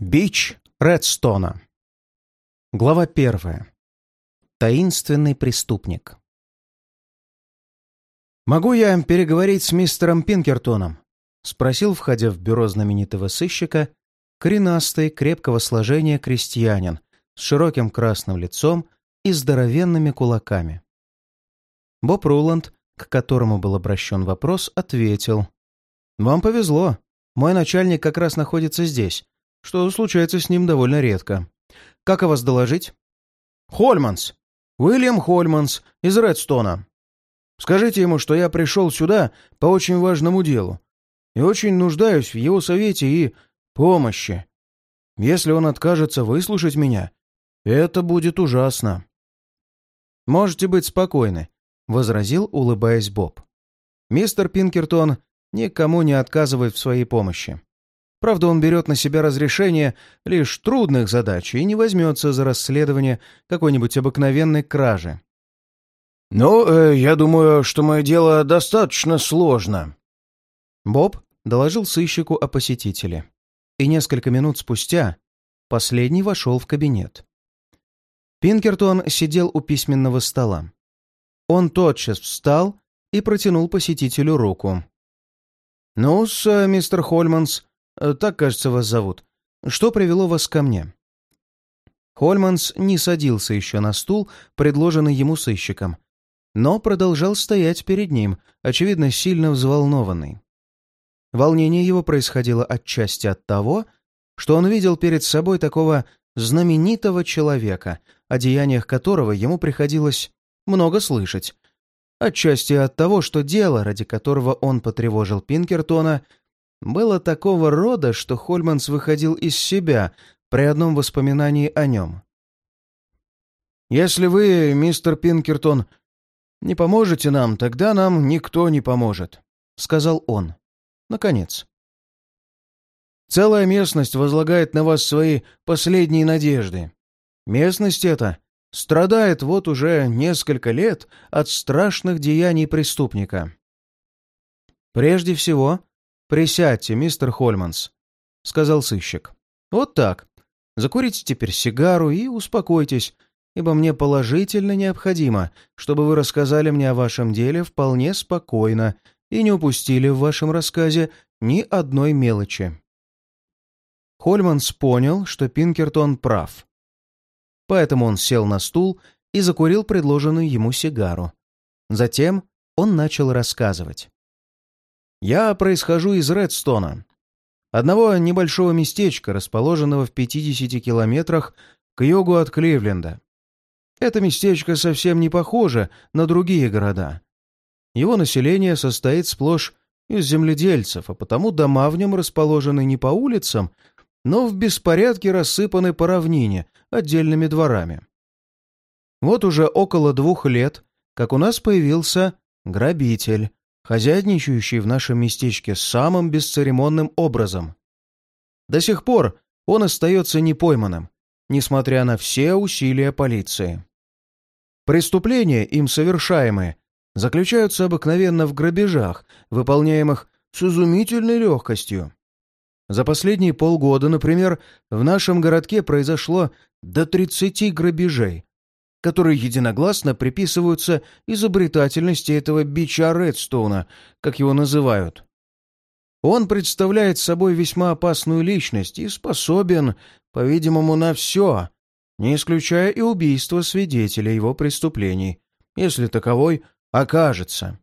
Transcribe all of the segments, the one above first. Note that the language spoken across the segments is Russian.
Бич Редстона. Глава первая. Таинственный преступник. «Могу я переговорить с мистером Пинкертоном?» — спросил, входя в бюро знаменитого сыщика, коренастый, крепкого сложения крестьянин с широким красным лицом и здоровенными кулаками. Боб Руланд, к которому был обращен вопрос, ответил. «Вам повезло. Мой начальник как раз находится здесь что случается с ним довольно редко. Как о вас доложить? Хольманс. Уильям Хольманс из Редстона. Скажите ему, что я пришел сюда по очень важному делу и очень нуждаюсь в его совете и помощи. Если он откажется выслушать меня, это будет ужасно. «Можете быть спокойны», — возразил, улыбаясь Боб. «Мистер Пинкертон никому не отказывает в своей помощи. Правда, он берет на себя разрешение лишь трудных задач и не возьмется за расследование какой-нибудь обыкновенной кражи. «Ну, э, я думаю, что мое дело достаточно сложно». Боб доложил сыщику о посетителе. И несколько минут спустя последний вошел в кабинет. Пинкертон сидел у письменного стола. Он тотчас встал и протянул посетителю руку. «Ну-с, э, мистер Хольманс, так, кажется, вас зовут. Что привело вас ко мне?» Хольманс не садился еще на стул, предложенный ему сыщиком, но продолжал стоять перед ним, очевидно, сильно взволнованный. Волнение его происходило отчасти от того, что он видел перед собой такого знаменитого человека, о деяниях которого ему приходилось много слышать, отчасти от того, что дело, ради которого он потревожил Пинкертона, было такого рода, что Хольманс выходил из себя при одном воспоминании о нем. «Если вы, мистер Пинкертон, не поможете нам, тогда нам никто не поможет», — сказал он. Наконец. «Целая местность возлагает на вас свои последние надежды. Местность эта страдает вот уже несколько лет от страшных деяний преступника. Прежде всего, «Присядьте, мистер Хольманс», — сказал сыщик. «Вот так. Закурите теперь сигару и успокойтесь, ибо мне положительно необходимо, чтобы вы рассказали мне о вашем деле вполне спокойно и не упустили в вашем рассказе ни одной мелочи». Хольманс понял, что Пинкертон прав. Поэтому он сел на стул и закурил предложенную ему сигару. Затем он начал рассказывать. Я происхожу из Редстона, одного небольшого местечка, расположенного в 50 километрах к югу от Кливленда. Это местечко совсем не похоже на другие города. Его население состоит сплошь из земледельцев, а потому дома в нем расположены не по улицам, но в беспорядке рассыпаны по равнине отдельными дворами. Вот уже около двух лет, как у нас появился грабитель, хозяйничающий в нашем местечке самым бесцеремонным образом. До сих пор он остается непойманным, несмотря на все усилия полиции. Преступления, им совершаемые, заключаются обыкновенно в грабежах, выполняемых с изумительной легкостью. За последние полгода, например, в нашем городке произошло до 30 грабежей, которые единогласно приписываются изобретательности этого бича Редстоуна, как его называют. Он представляет собой весьма опасную личность и способен, по-видимому, на все, не исключая и убийство свидетеля его преступлений, если таковой окажется.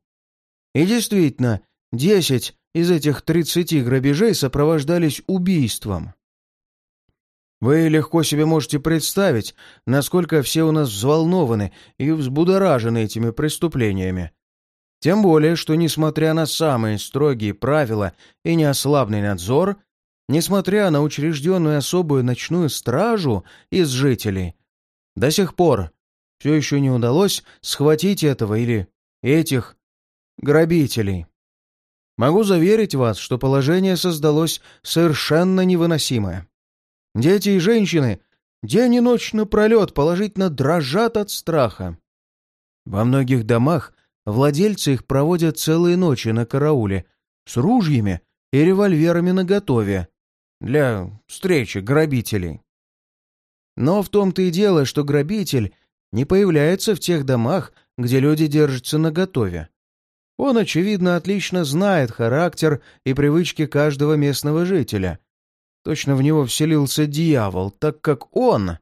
И действительно, десять из этих тридцати грабежей сопровождались убийством. Вы легко себе можете представить, насколько все у нас взволнованы и взбудоражены этими преступлениями. Тем более, что, несмотря на самые строгие правила и неослабный надзор, несмотря на учрежденную особую ночную стражу из жителей, до сих пор все еще не удалось схватить этого или этих грабителей. Могу заверить вас, что положение создалось совершенно невыносимое. Дети и женщины день и ночь напролет положительно дрожат от страха. Во многих домах владельцы их проводят целые ночи на карауле с ружьями и револьверами наготове, для встречи грабителей. Но в том-то и дело, что грабитель не появляется в тех домах, где люди держатся наготове. Он, очевидно, отлично знает характер и привычки каждого местного жителя. Точно в него вселился дьявол, так как он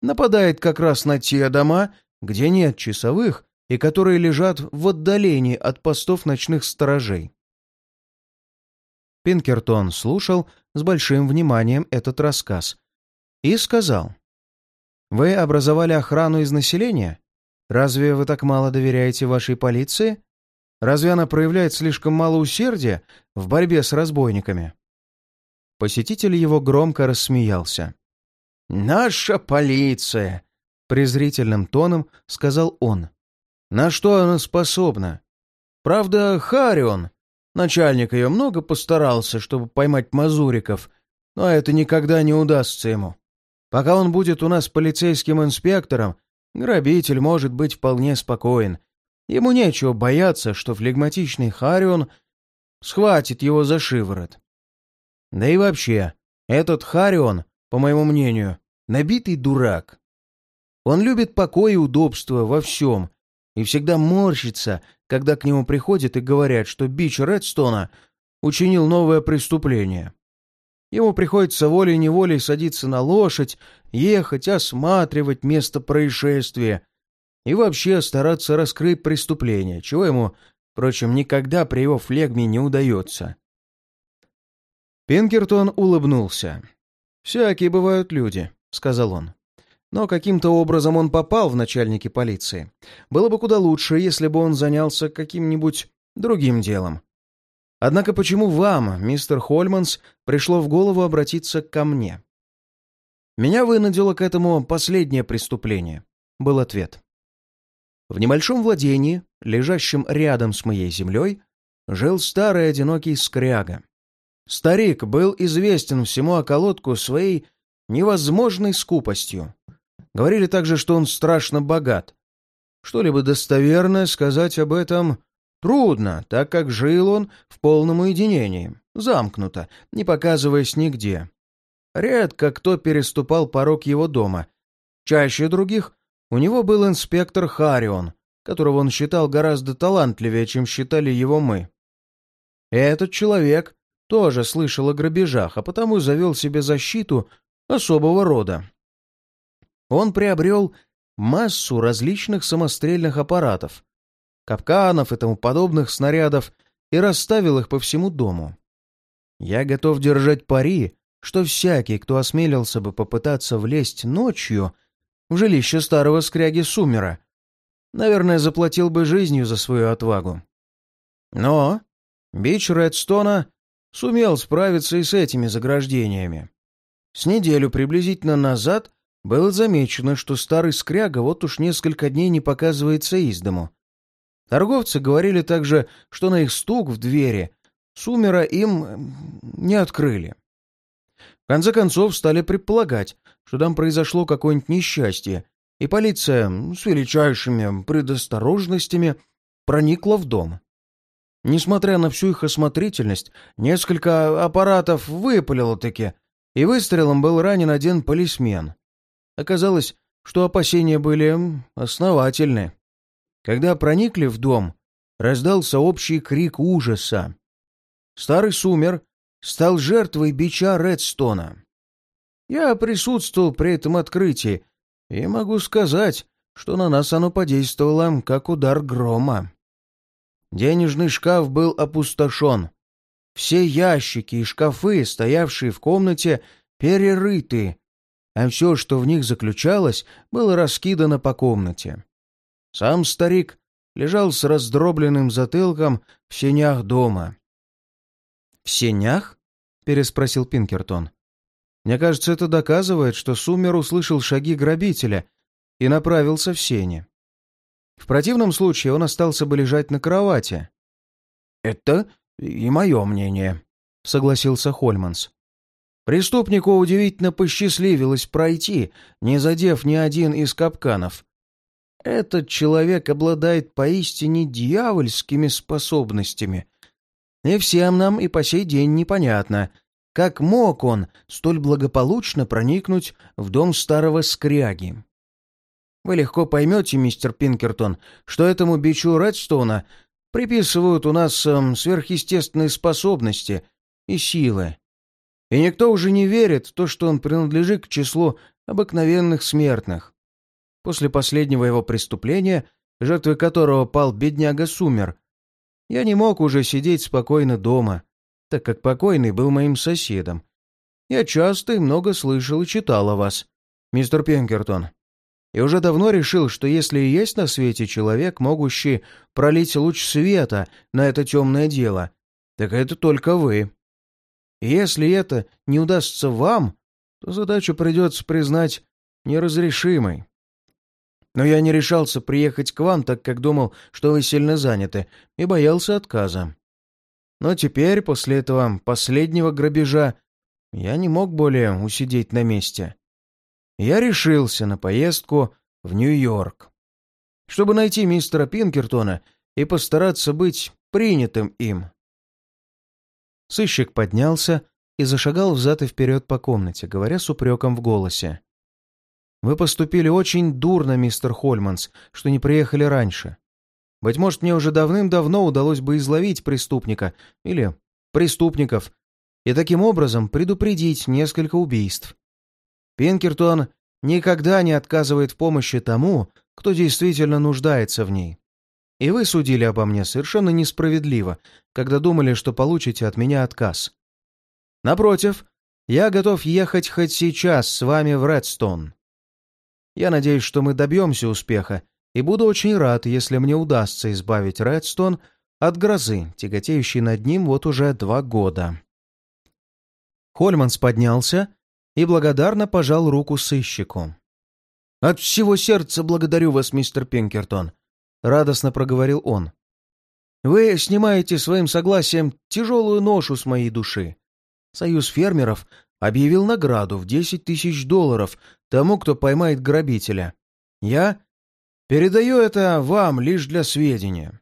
нападает как раз на те дома, где нет часовых и которые лежат в отдалении от постов ночных сторожей. Пинкертон слушал с большим вниманием этот рассказ и сказал, «Вы образовали охрану из населения? Разве вы так мало доверяете вашей полиции? Разве она проявляет слишком мало усердия в борьбе с разбойниками?» Посетитель его громко рассмеялся. «Наша полиция!» — презрительным тоном сказал он. «На что она способна? Правда, Харион, начальник ее, много постарался, чтобы поймать мазуриков, но это никогда не удастся ему. Пока он будет у нас полицейским инспектором, грабитель может быть вполне спокоен. Ему нечего бояться, что флегматичный Харион схватит его за шиворот. Да и вообще, этот Харион, по моему мнению, набитый дурак. Он любит покой и удобство во всем и всегда морщится, когда к нему приходят и говорят, что бич Редстона учинил новое преступление. Ему приходится волей-неволей садиться на лошадь, ехать, осматривать место происшествия и вообще стараться раскрыть преступление, чего ему, впрочем, никогда при его флегме не удается. Пинкертон улыбнулся. «Всякие бывают люди», — сказал он. «Но каким-то образом он попал в начальники полиции. Было бы куда лучше, если бы он занялся каким-нибудь другим делом. Однако почему вам, мистер Хольманс, пришло в голову обратиться ко мне?» «Меня вынудило к этому последнее преступление», — был ответ. В небольшом владении, лежащем рядом с моей землей, жил старый одинокий скряга. Старик был известен всему околотку своей невозможной скупостью. Говорили также, что он страшно богат. Что-либо достоверное сказать об этом трудно, так как жил он в полном уединении, замкнуто, не показываясь нигде. Редко кто переступал порог его дома. Чаще других у него был инспектор Харион, которого он считал гораздо талантливее, чем считали его мы. Этот человек тоже слышал о грабежах, а потому завел себе защиту особого рода. Он приобрел массу различных самострельных аппаратов, капканов и тому подобных снарядов и расставил их по всему дому. Я готов держать пари, что всякий, кто осмелился бы попытаться влезть ночью в жилище старого скряги Сумера, наверное, заплатил бы жизнью за свою отвагу. Но бич Редстона сумел справиться и с этими заграждениями. С неделю приблизительно назад было замечено, что старый скряга вот уж несколько дней не показывается из дому. Торговцы говорили также, что на их стук в двери Сумера им не открыли. В конце концов стали предполагать, что там произошло какое-нибудь несчастье, и полиция с величайшими предосторожностями проникла в дом. Несмотря на всю их осмотрительность, несколько аппаратов выпалило-таки, и выстрелом был ранен один полисмен. Оказалось, что опасения были основательны. Когда проникли в дом, раздался общий крик ужаса. Старый Сумер стал жертвой бича Редстона. Я присутствовал при этом открытии и могу сказать, что на нас оно подействовало, как удар грома. Денежный шкаф был опустошен. Все ящики и шкафы, стоявшие в комнате, перерыты, а все, что в них заключалось, было раскидано по комнате. Сам старик лежал с раздробленным затылком в сенях дома. «В сенях?» — переспросил Пинкертон. «Мне кажется, это доказывает, что Суммер услышал шаги грабителя и направился в сени. В противном случае он остался бы лежать на кровати. «Это и мое мнение», — согласился Хольманс. Преступнику удивительно посчастливилось пройти, не задев ни один из капканов. Этот человек обладает поистине дьявольскими способностями. И всем нам и по сей день непонятно, Как мог он столь благополучно проникнуть в дом старого скряги? Вы легко поймете, мистер Пинкертон, что этому бичу Редстоуна приписывают у нас эм, сверхъестественные способности и силы. И никто уже не верит в то, что он принадлежит к числу обыкновенных смертных. После последнего его преступления, жертвой которого пал бедняга Сумер, я не мог уже сидеть спокойно дома, так как покойный был моим соседом. Я часто и много слышал и читал о вас, мистер Пинкертон и уже давно решил, что если и есть на свете человек, могущий пролить луч света на это темное дело, так это только вы. И если это не удастся вам, то задачу придется признать неразрешимой. Но я не решался приехать к вам, так как думал, что вы сильно заняты, и боялся отказа. Но теперь, после этого последнего грабежа, я не мог более усидеть на месте я решился на поездку в Нью-Йорк, чтобы найти мистера Пинкертона и постараться быть принятым им. Сыщик поднялся и зашагал взад и вперед по комнате, говоря с упреком в голосе. «Вы поступили очень дурно, мистер Хольманс, что не приехали раньше. Быть может, мне уже давным-давно удалось бы изловить преступника или преступников и таким образом предупредить несколько убийств. Пинкертон никогда не отказывает в помощи тому, кто действительно нуждается в ней. И вы судили обо мне совершенно несправедливо, когда думали, что получите от меня отказ. Напротив, я готов ехать хоть сейчас с вами в Редстон. Я надеюсь, что мы добьемся успеха, и буду очень рад, если мне удастся избавить Редстон от грозы, тяготеющей над ним вот уже два года. Хольманс поднялся и благодарно пожал руку сыщику. «От всего сердца благодарю вас, мистер Пинкертон», — радостно проговорил он. «Вы снимаете своим согласием тяжелую ношу с моей души. Союз фермеров объявил награду в десять тысяч долларов тому, кто поймает грабителя. Я передаю это вам лишь для сведения».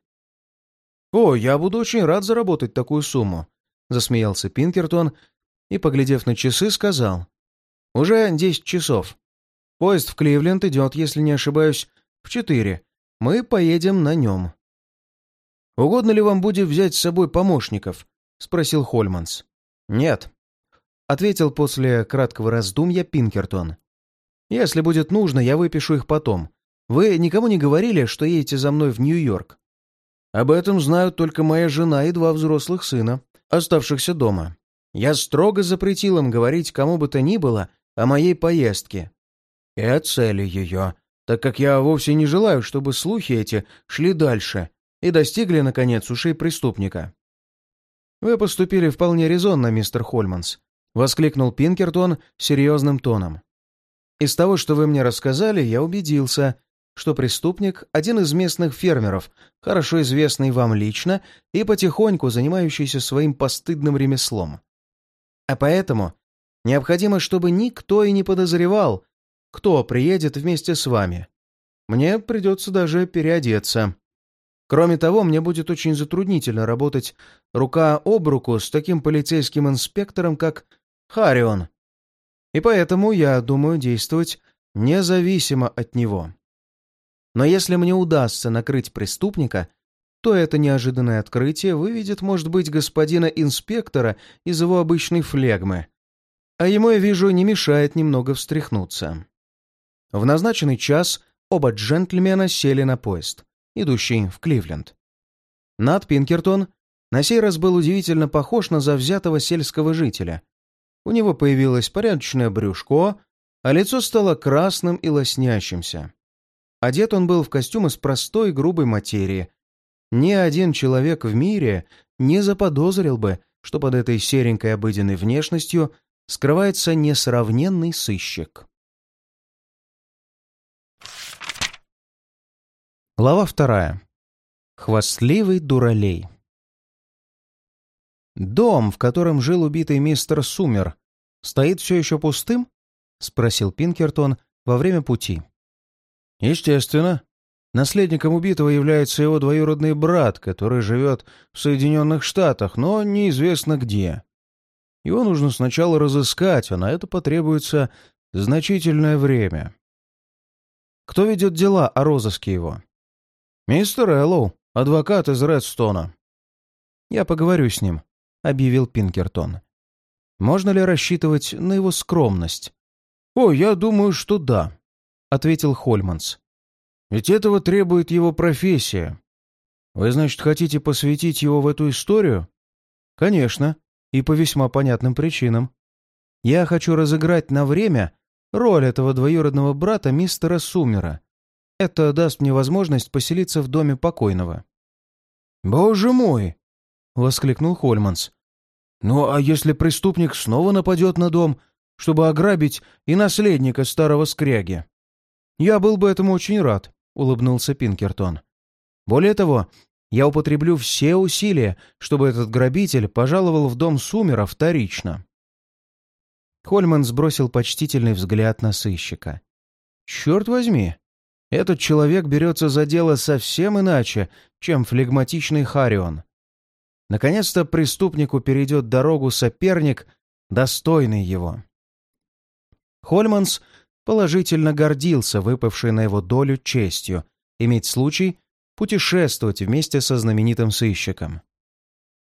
«О, я буду очень рад заработать такую сумму», — засмеялся Пинкертон и, поглядев на часы, сказал. «Уже десять часов. Поезд в Кливленд идет, если не ошибаюсь, в четыре. Мы поедем на нем». «Угодно ли вам будет взять с собой помощников?» — спросил Хольманс. «Нет», — ответил после краткого раздумья Пинкертон. «Если будет нужно, я выпишу их потом. Вы никому не говорили, что едете за мной в Нью-Йорк?» «Об этом знают только моя жена и два взрослых сына, оставшихся дома. Я строго запретил им говорить кому бы то ни было о моей поездке и о цели ее, так как я вовсе не желаю, чтобы слухи эти шли дальше и достигли, наконец, ушей преступника. «Вы поступили вполне резонно, мистер Хольманс», — воскликнул Пинкертон серьезным тоном. «Из того, что вы мне рассказали, я убедился, что преступник — один из местных фермеров, хорошо известный вам лично и потихоньку занимающийся своим постыдным ремеслом. А поэтому Необходимо, чтобы никто и не подозревал, кто приедет вместе с вами. Мне придется даже переодеться. Кроме того, мне будет очень затруднительно работать рука об руку с таким полицейским инспектором, как Харион. И поэтому я думаю действовать независимо от него. Но если мне удастся накрыть преступника, то это неожиданное открытие выведет, может быть, господина инспектора из его обычной флегмы, а ему, я вижу, не мешает немного встряхнуться. В назначенный час оба джентльмена сели на поезд, идущий в Кливленд. Нат Пинкертон на сей раз был удивительно похож на завзятого сельского жителя. У него появилось порядочное брюшко, а лицо стало красным и лоснящимся. Одет он был в костюм из простой грубой материи. Ни один человек в мире не заподозрил бы, что под этой серенькой обыденной внешностью скрывается несравненный сыщик. Глава вторая. Хвастливый дуралей. «Дом, в котором жил убитый мистер Сумер, стоит все еще пустым?» — спросил Пинкертон во время пути. «Естественно. Наследником убитого является его двоюродный брат, который живет в Соединенных Штатах, но неизвестно где. Его нужно сначала разыскать, а на это потребуется значительное время. Кто ведет дела о розыске его? Мистер Эллоу, адвокат из Редстона. Я поговорю с ним, объявил Пинкертон. Можно ли рассчитывать на его скромность? О, я думаю, что да, ответил Хольманс. Ведь этого требует его профессия. Вы, значит, хотите посвятить его в эту историю? Конечно, и по весьма понятным причинам. Я хочу разыграть на время роль этого двоюродного брата мистера Сумера. Это даст мне возможность поселиться в доме покойного. «Боже мой!» — воскликнул Хольманс. «Ну а если преступник снова нападет на дом, чтобы ограбить и наследника старого скряги?» «Я был бы этому очень рад», — улыбнулся Пинкертон. «Более того, я употреблю все усилия, чтобы этот грабитель пожаловал в дом Сумера вторично». Хольман сбросил почтительный взгляд на сыщика. «Черт возьми! Этот человек берется за дело совсем иначе, чем флегматичный Харион. Наконец-то преступнику перейдет дорогу соперник, достойный его». Хольманс положительно гордился выпавшей на его долю честью иметь случай путешествовать вместе со знаменитым сыщиком.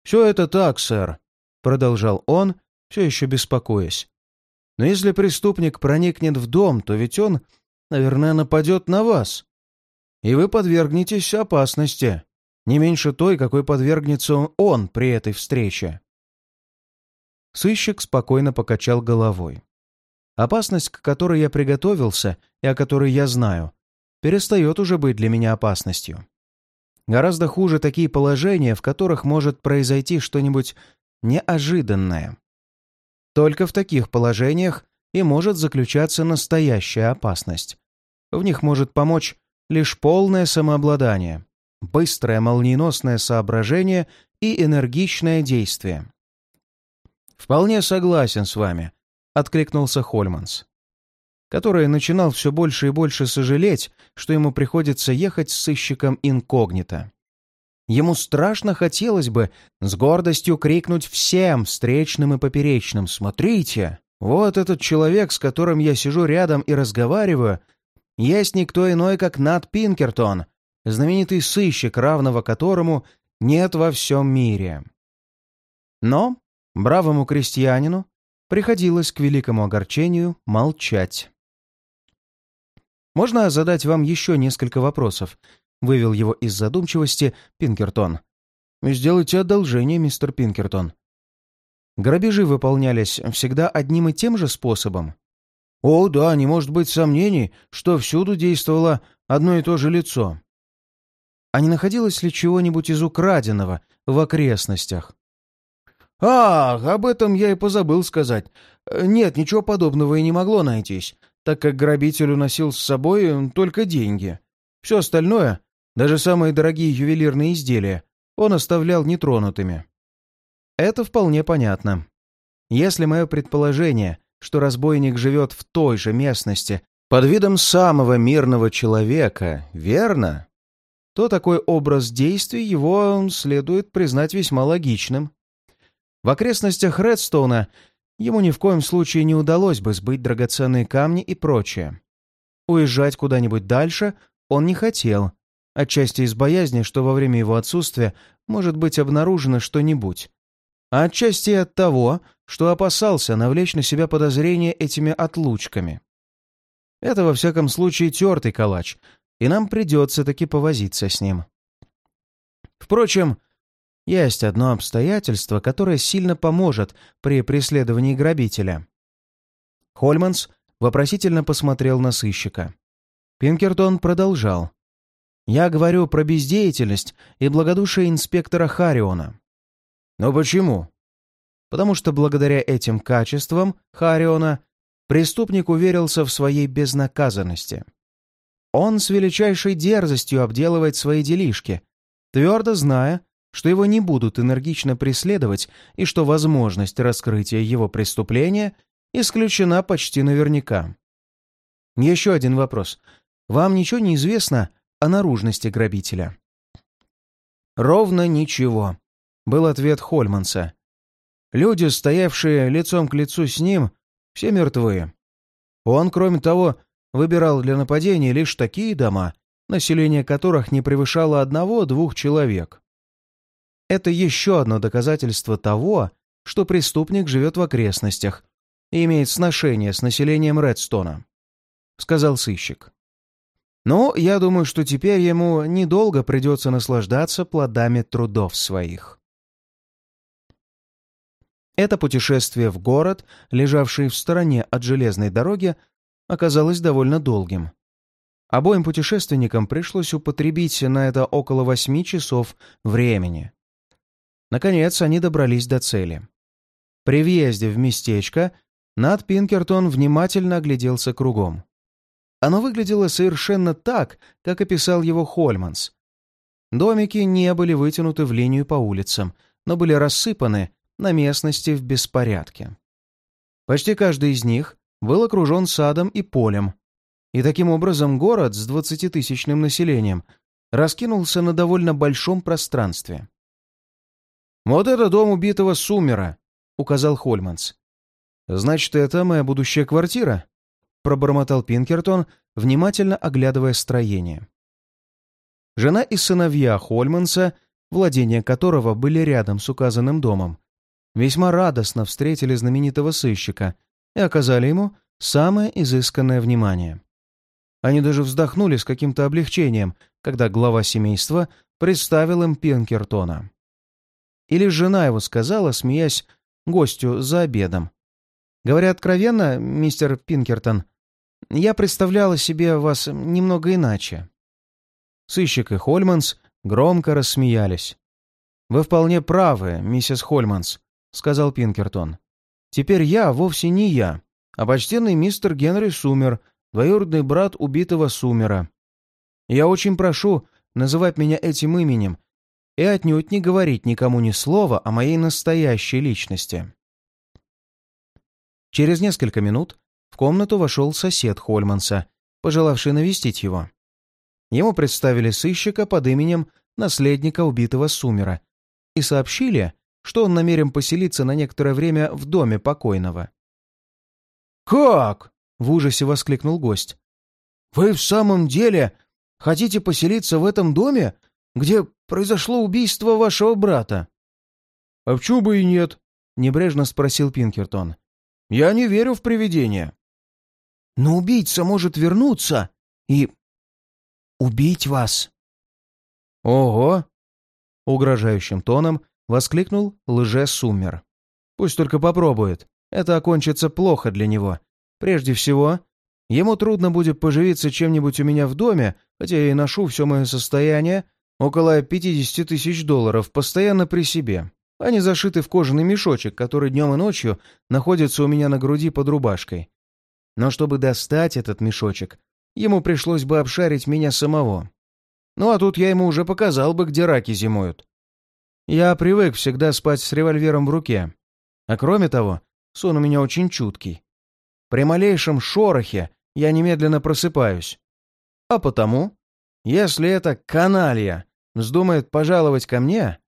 «Все это так, сэр», — продолжал он, все еще беспокоясь. «Но если преступник проникнет в дом, то ведь он, наверное, нападет на вас. И вы подвергнетесь опасности, не меньше той, какой подвергнется он при этой встрече». Сыщик спокойно покачал головой. Опасность, к которой я приготовился и о которой я знаю, перестает уже быть для меня опасностью. Гораздо хуже такие положения, в которых может произойти что-нибудь неожиданное. Только в таких положениях и может заключаться настоящая опасность. В них может помочь лишь полное самообладание, быстрое молниеносное соображение и энергичное действие. «Вполне согласен с вами», — откликнулся Хольманс который начинал все больше и больше сожалеть, что ему приходится ехать с сыщиком инкогнито. Ему страшно хотелось бы с гордостью крикнуть всем встречным и поперечным «Смотрите! Вот этот человек, с которым я сижу рядом и разговариваю, есть никто иной, как Нат Пинкертон, знаменитый сыщик, равного которому нет во всем мире». Но бравому крестьянину приходилось к великому огорчению молчать. «Можно задать вам еще несколько вопросов?» — вывел его из задумчивости Пинкертон. «Сделайте одолжение, мистер Пинкертон». «Грабежи выполнялись всегда одним и тем же способом?» «О, да, не может быть сомнений, что всюду действовало одно и то же лицо». «А не находилось ли чего-нибудь из украденного в окрестностях?» «Ах, об этом я и позабыл сказать. Нет, ничего подобного и не могло найтись так как грабитель уносил с собой только деньги. Все остальное, даже самые дорогие ювелирные изделия, он оставлял нетронутыми. Это вполне понятно. Если мое предположение, что разбойник живет в той же местности под видом самого мирного человека, верно, то такой образ действий его следует признать весьма логичным. В окрестностях Редстоуна ему ни в коем случае не удалось бы сбыть драгоценные камни и прочее. Уезжать куда-нибудь дальше он не хотел, отчасти из боязни, что во время его отсутствия может быть обнаружено что-нибудь, а отчасти от того, что опасался навлечь на себя подозрения этими отлучками. Это, во всяком случае, тертый калач, и нам придется таки повозиться с ним. Впрочем, есть одно обстоятельство, которое сильно поможет при преследовании грабителя. Хольманс вопросительно посмотрел на сыщика. Пинкертон продолжал. «Я говорю про бездеятельность и благодушие инспектора Хариона». «Но почему?» «Потому что благодаря этим качествам Хариона преступник уверился в своей безнаказанности. Он с величайшей дерзостью обделывает свои делишки, твердо зная, что его не будут энергично преследовать и что возможность раскрытия его преступления исключена почти наверняка. Еще один вопрос. Вам ничего не известно о наружности грабителя? «Ровно ничего», — был ответ Хольманса. Люди, стоявшие лицом к лицу с ним, все мертвы. Он, кроме того, выбирал для нападения лишь такие дома, население которых не превышало одного-двух человек. Это еще одно доказательство того, что преступник живет в окрестностях и имеет сношение с населением Редстона, — сказал сыщик. Но я думаю, что теперь ему недолго придется наслаждаться плодами трудов своих. Это путешествие в город, лежавший в стороне от железной дороги, оказалось довольно долгим. Обоим путешественникам пришлось употребить на это около восьми часов времени. Наконец они добрались до цели. При въезде в местечко Над Пинкертон внимательно огляделся кругом. Оно выглядело совершенно так, как описал его Хольманс. Домики не были вытянуты в линию по улицам, но были рассыпаны на местности в беспорядке. Почти каждый из них был окружен садом и полем, и таким образом город с двадцатитысячным населением раскинулся на довольно большом пространстве. «Вот это дом убитого Сумера», — указал Хольманс. «Значит, это моя будущая квартира?» — пробормотал Пинкертон, внимательно оглядывая строение. Жена и сыновья Хольманса, владения которого были рядом с указанным домом, весьма радостно встретили знаменитого сыщика и оказали ему самое изысканное внимание. Они даже вздохнули с каким-то облегчением, когда глава семейства представил им Пинкертона. Или жена его сказала, смеясь гостю за обедом. Говоря откровенно, мистер Пинкертон, я представляла себе вас немного иначе. Сыщик и Хольманс громко рассмеялись. «Вы вполне правы, миссис Хольманс», — сказал Пинкертон. «Теперь я вовсе не я, а почтенный мистер Генри Сумер, двоюродный брат убитого Сумера. Я очень прошу называть меня этим именем и отнюдь не говорить никому ни слова о моей настоящей личности». Через несколько минут в комнату вошел сосед Хольманса, пожелавший навестить его. Ему представили сыщика под именем наследника убитого Сумера и сообщили, что он намерен поселиться на некоторое время в доме покойного. «Как?» — в ужасе воскликнул гость. «Вы в самом деле хотите поселиться в этом доме, где произошло убийство вашего брата?» «А в бы и нет?» — небрежно спросил Пинкертон. Я не верю в привидения. Но убийца может вернуться и... убить вас. Ого! Угрожающим тоном воскликнул лже-суммер. Пусть только попробует. Это окончится плохо для него. Прежде всего, ему трудно будет поживиться чем-нибудь у меня в доме, хотя я и ношу все мое состояние, около 50 тысяч долларов, постоянно при себе. Они зашиты в кожаный мешочек, который днем и ночью находится у меня на груди под рубашкой. Но чтобы достать этот мешочек, ему пришлось бы обшарить меня самого. Ну а тут я ему уже показал бы, где раки зимуют. Я привык всегда спать с револьвером в руке. А кроме того, сон у меня очень чуткий. При малейшем шорохе я немедленно просыпаюсь. А потому, если эта каналья вздумает пожаловать ко мне,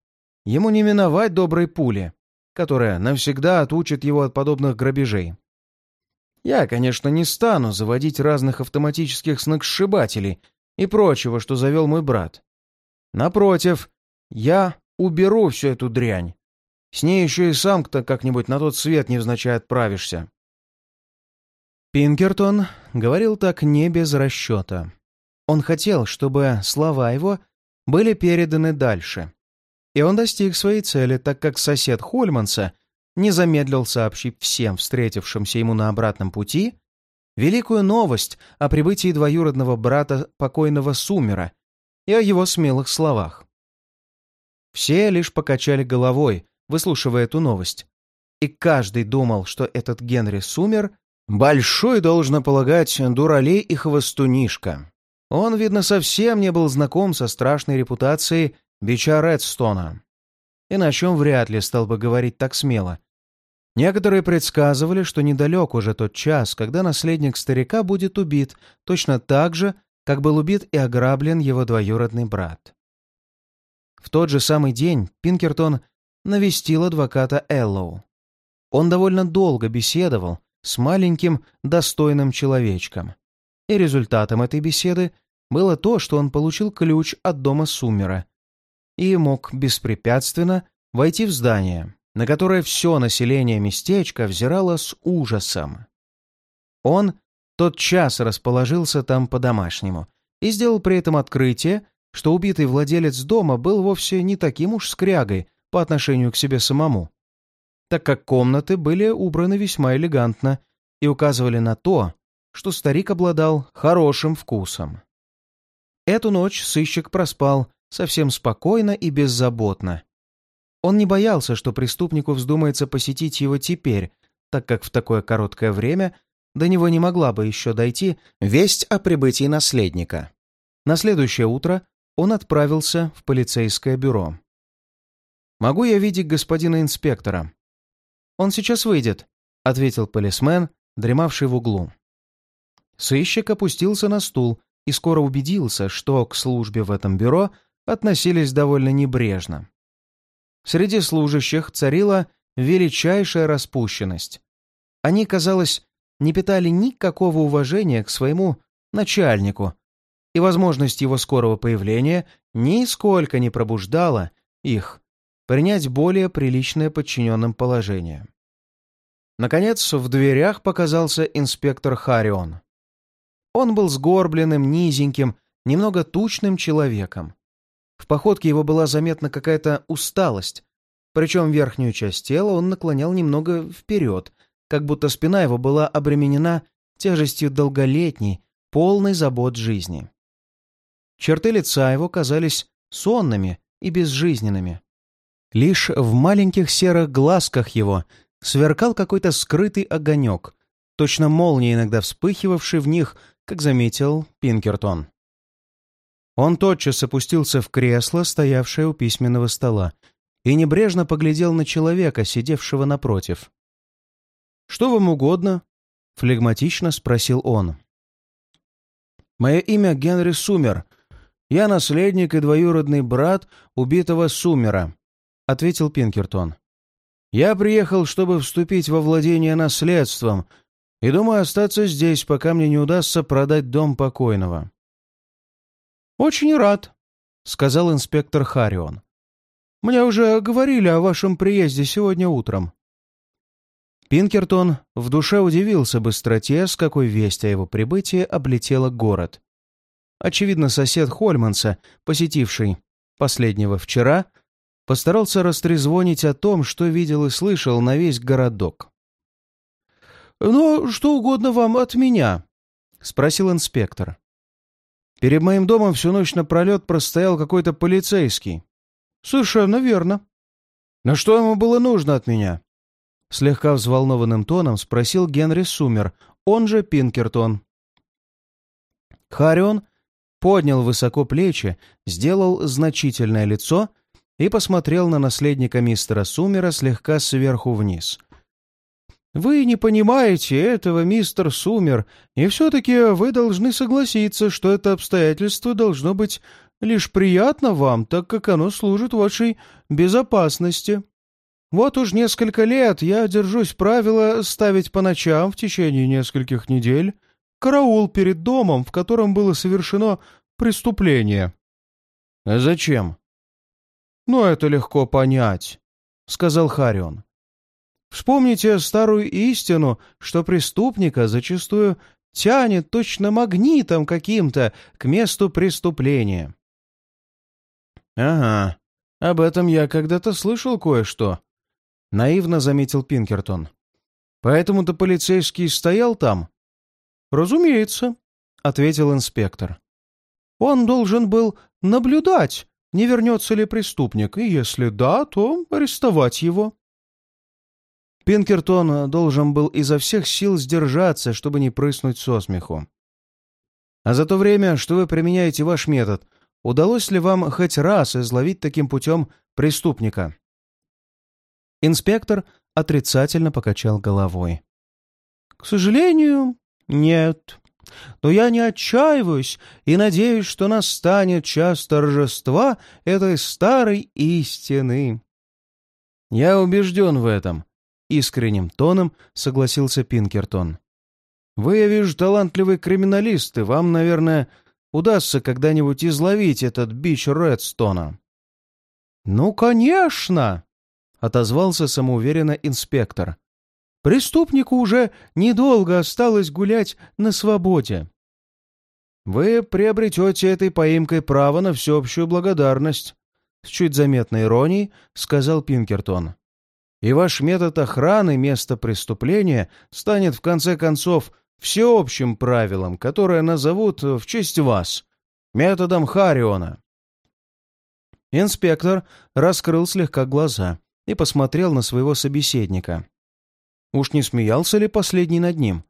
Ему не миновать доброй пули, которая навсегда отучит его от подобных грабежей. Я, конечно, не стану заводить разных автоматических сногсшибателей и прочего, что завел мой брат. Напротив, я уберу всю эту дрянь. С ней еще и сам-то как-нибудь на тот свет невзначай отправишься. Пинкертон говорил так не без расчета. Он хотел, чтобы слова его были переданы дальше, и он достиг своей цели, так как сосед Хольманса не замедлил сообщить всем встретившимся ему на обратном пути великую новость о прибытии двоюродного брата покойного Сумера и о его смелых словах. Все лишь покачали головой, выслушивая эту новость, и каждый думал, что этот Генри Сумер — большой, должно полагать, дуралей и хвостунишка. Он, видно, совсем не был знаком со страшной репутацией бича Редстона. Иначе он вряд ли стал бы говорить так смело. Некоторые предсказывали, что недалек уже тот час, когда наследник старика будет убит, точно так же, как был убит и ограблен его двоюродный брат. В тот же самый день Пинкертон навестил адвоката Эллоу, Он довольно долго беседовал с маленьким достойным человечком. И результатом этой беседы было то, что он получил ключ от дома Сумера и мог беспрепятственно войти в здание, на которое все население местечка взирало с ужасом. Он тот час расположился там по-домашнему и сделал при этом открытие, что убитый владелец дома был вовсе не таким уж скрягой по отношению к себе самому, так как комнаты были убраны весьма элегантно и указывали на то, что старик обладал хорошим вкусом. Эту ночь сыщик проспал совсем спокойно и беззаботно. Он не боялся, что преступнику вздумается посетить его теперь, так как в такое короткое время до него не могла бы еще дойти весть о прибытии наследника. На следующее утро он отправился в полицейское бюро. «Могу я видеть господина инспектора?» «Он сейчас выйдет», — ответил полисмен, дремавший в углу. Сыщик опустился на стул и скоро убедился, что к службе в этом бюро относились довольно небрежно. Среди служащих царила величайшая распущенность. Они, казалось, не питали никакого уважения к своему начальнику, и возможность его скорого появления нисколько не пробуждала их принять более приличное подчиненным положение. Наконец, в дверях показался инспектор Харион. Он был сгорбленным, низеньким, немного тучным человеком. В походке его была заметна какая-то усталость, причем верхнюю часть тела он наклонял немного вперед, как будто спина его была обременена тяжестью долголетней, полной забот жизни. Черты лица его казались сонными и безжизненными. Лишь в маленьких серых глазках его сверкал какой-то скрытый огонек, точно молния иногда вспыхивавший в них, как заметил Пинкертон. Он тотчас опустился в кресло, стоявшее у письменного стола, и небрежно поглядел на человека, сидевшего напротив. «Что вам угодно?» — флегматично спросил он. «Мое имя Генри Сумер. Я наследник и двоюродный брат убитого Сумера», — ответил Пинкертон. «Я приехал, чтобы вступить во владение наследством, и думаю остаться здесь, пока мне не удастся продать дом покойного». «Очень рад», — сказал инспектор Харион. «Мне уже говорили о вашем приезде сегодня утром». Пинкертон в душе удивился быстроте, с какой весть о его прибытии облетела город. Очевидно, сосед Хольманса, посетивший последнего вчера, постарался растрезвонить о том, что видел и слышал на весь городок. «Но что угодно вам от меня?» — спросил инспектор. «Перед моим домом всю ночь напролет простоял какой-то полицейский». «Совершенно верно». «Но что ему было нужно от меня?» Слегка взволнованным тоном спросил Генри Сумер, он же Пинкертон. Харион поднял высоко плечи, сделал значительное лицо и посмотрел на наследника мистера Сумера слегка сверху вниз. «Вы не понимаете этого, мистер Сумер, и все-таки вы должны согласиться, что это обстоятельство должно быть лишь приятно вам, так как оно служит вашей безопасности». Вот уж несколько лет я держусь правила ставить по ночам в течение нескольких недель караул перед домом, в котором было совершено преступление. А зачем? Ну, это легко понять, сказал Харион. Вспомните старую истину, что преступника зачастую тянет точно магнитом каким-то к месту преступления. Ага, об этом я когда-то слышал кое-что, Наивно заметил Пинкертон. «Поэтому-то полицейский стоял там?» «Разумеется», — ответил инспектор. «Он должен был наблюдать, не вернется ли преступник, и если да, то арестовать его». Пинкертон должен был изо всех сил сдержаться, чтобы не прыснуть со смеху. «А за то время, что вы применяете ваш метод, удалось ли вам хоть раз изловить таким путем преступника?» Инспектор отрицательно покачал головой. «К сожалению, нет. Но я не отчаиваюсь и надеюсь, что настанет час торжества этой старой истины». «Я убежден в этом. Искренним тоном согласился Пинкертон. «Вы, я вижу, талантливый криминалист, и вам, наверное, удастся когда-нибудь изловить этот бич Редстона». «Ну, конечно!» — отозвался самоуверенно инспектор. «Преступнику уже недолго осталось гулять на свободе». «Вы приобретете этой поимкой право на всеобщую благодарность», — с чуть заметной иронией сказал Пинкертон. «И ваш метод охраны места преступления станет, в конце концов, всеобщим правилом, которое назовут в честь вас, методом Хариона». Инспектор раскрыл слегка глаза и посмотрел на своего собеседника. Уж не смеялся ли последний над ним?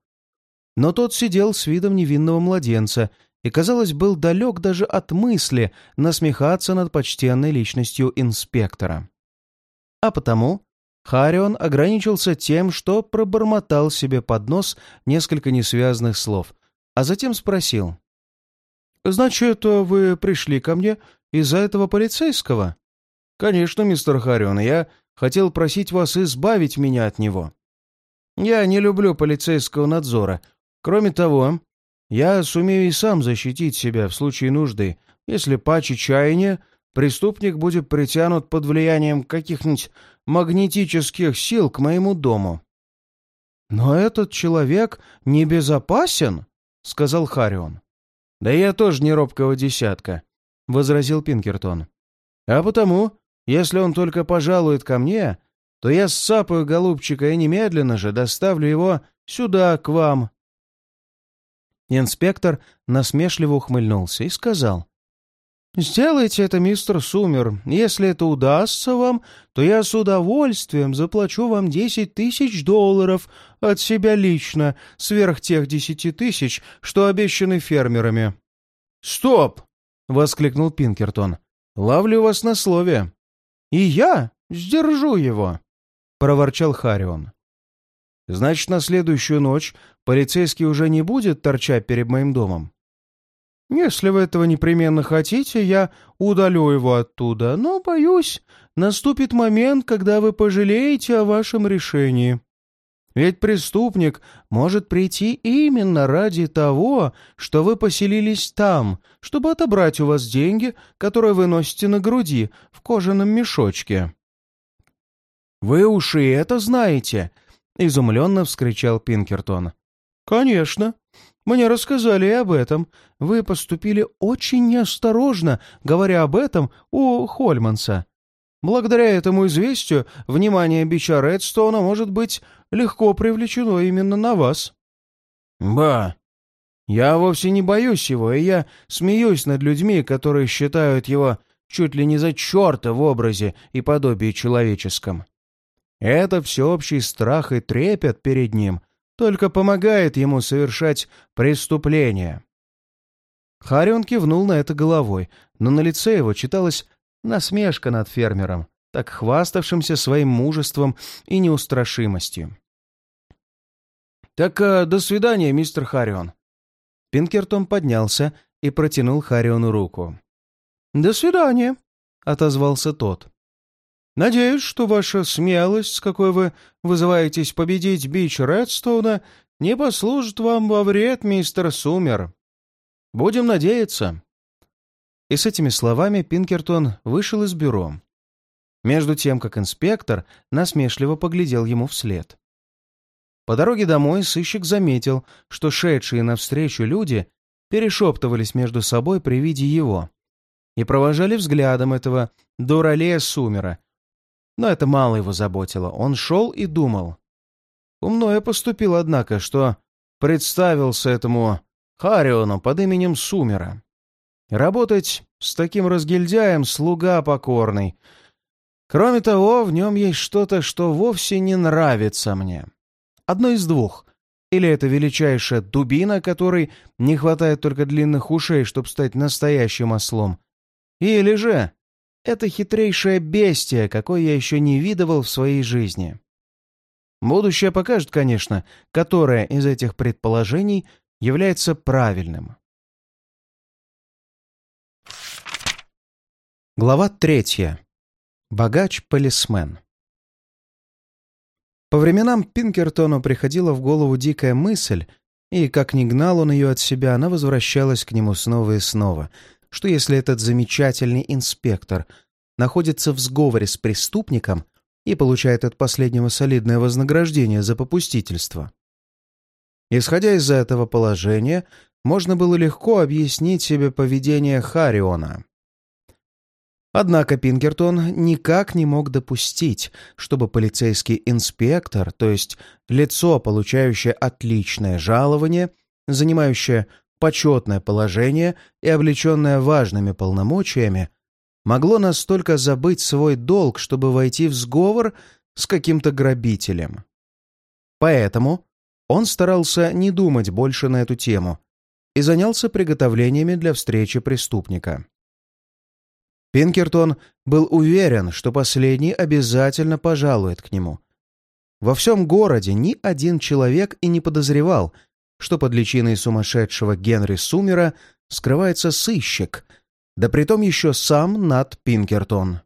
Но тот сидел с видом невинного младенца и, казалось, был далек даже от мысли насмехаться над почтенной личностью инспектора. А потому Харион ограничился тем, что пробормотал себе под нос несколько несвязанных слов, а затем спросил. «Значит, вы пришли ко мне из-за этого полицейского? Конечно, мистер Харион, я хотел просить вас избавить меня от него. Я не люблю полицейского надзора. Кроме того, я сумею и сам защитить себя в случае нужды, если паче чаяния преступник будет притянут под влиянием каких-нибудь магнетических сил к моему дому. «Но этот человек небезопасен», — сказал Харион. «Да я тоже не робкого десятка», — возразил Пинкертон. «А потому, если он только пожалует ко мне, то я сцапаю голубчика и немедленно же доставлю его сюда, к вам». Инспектор насмешливо ухмыльнулся и сказал. «Сделайте это, мистер Сумер. Если это удастся вам, то я с удовольствием заплачу вам десять тысяч долларов от себя лично, сверх тех десяти тысяч, что обещаны фермерами». «Стоп!» — воскликнул Пинкертон. «Ловлю вас на слове». «И я сдержу его», — проворчал Харион. «Значит, на следующую ночь полицейский уже не будет торчать перед моим домом?» Если вы этого непременно хотите, я удалю его оттуда, но, боюсь, наступит момент, когда вы пожалеете о вашем решении. Ведь преступник может прийти именно ради того, что вы поселились там, чтобы отобрать у вас деньги, которые вы носите на груди в кожаном мешочке. «Вы уж и это знаете!» — изумленно вскричал Пинкертон. «Конечно. Мне рассказали и об этом. Вы поступили очень неосторожно, говоря об этом у Хольманса. Благодаря этому известию внимание бича Редстоуна может быть легко привлечено именно на вас. Ба! Я вовсе не боюсь его, и я смеюсь над людьми, которые считают его чуть ли не за черта в образе и подобии человеческом. Это всеобщий страх и трепет перед ним — только помогает ему совершать преступления. Харион кивнул на это головой, но на лице его читалась насмешка над фермером, так хваставшимся своим мужеством и неустрашимостью. «Так э, до свидания, мистер Харион». Пинкертон поднялся и протянул Хариону руку. «До свидания», — отозвался тот. Надеюсь, что ваша смелость, с какой вы вызываетесь победить бич Редстоуна, не послужит вам во вред, мистер Сумер. Будем надеяться». И с этими словами Пинкертон вышел из бюро. Между тем, как инспектор насмешливо поглядел ему вслед. По дороге домой сыщик заметил, что шедшие навстречу люди перешептывались между собой при виде его и провожали взглядом этого дуралея Сумера, но это мало его заботило. Он шел и думал. Умно я поступил, однако, что представился этому Хариону под именем Сумера. Работать с таким разгильдяем слуга покорный. Кроме того, в нем есть что-то, что вовсе не нравится мне. Одно из двух. Или это величайшая дубина, которой не хватает только длинных ушей, чтобы стать настоящим ослом. Или же это хитрейшее бестие, какое я еще не видывал в своей жизни. Будущее покажет, конечно, которое из этих предположений является правильным. Глава третья. Богач-полисмен. По временам Пинкертону приходила в голову дикая мысль, и, как ни гнал он ее от себя, она возвращалась к нему снова и снова, что если этот замечательный инспектор находится в сговоре с преступником и получает от последнего солидное вознаграждение за попустительство. Исходя из этого положения, можно было легко объяснить себе поведение Хариона. Однако Пинкертон никак не мог допустить, чтобы полицейский инспектор, то есть лицо, получающее отличное жалование, занимающее почетное положение и облеченное важными полномочиями, могло настолько забыть свой долг, чтобы войти в сговор с каким-то грабителем. Поэтому он старался не думать больше на эту тему и занялся приготовлениями для встречи преступника. Пинкертон был уверен, что последний обязательно пожалует к нему. Во всем городе ни один человек и не подозревал, что под личиной сумасшедшего Генри Сумера скрывается сыщик, да притом еще сам Нат Пинкертон.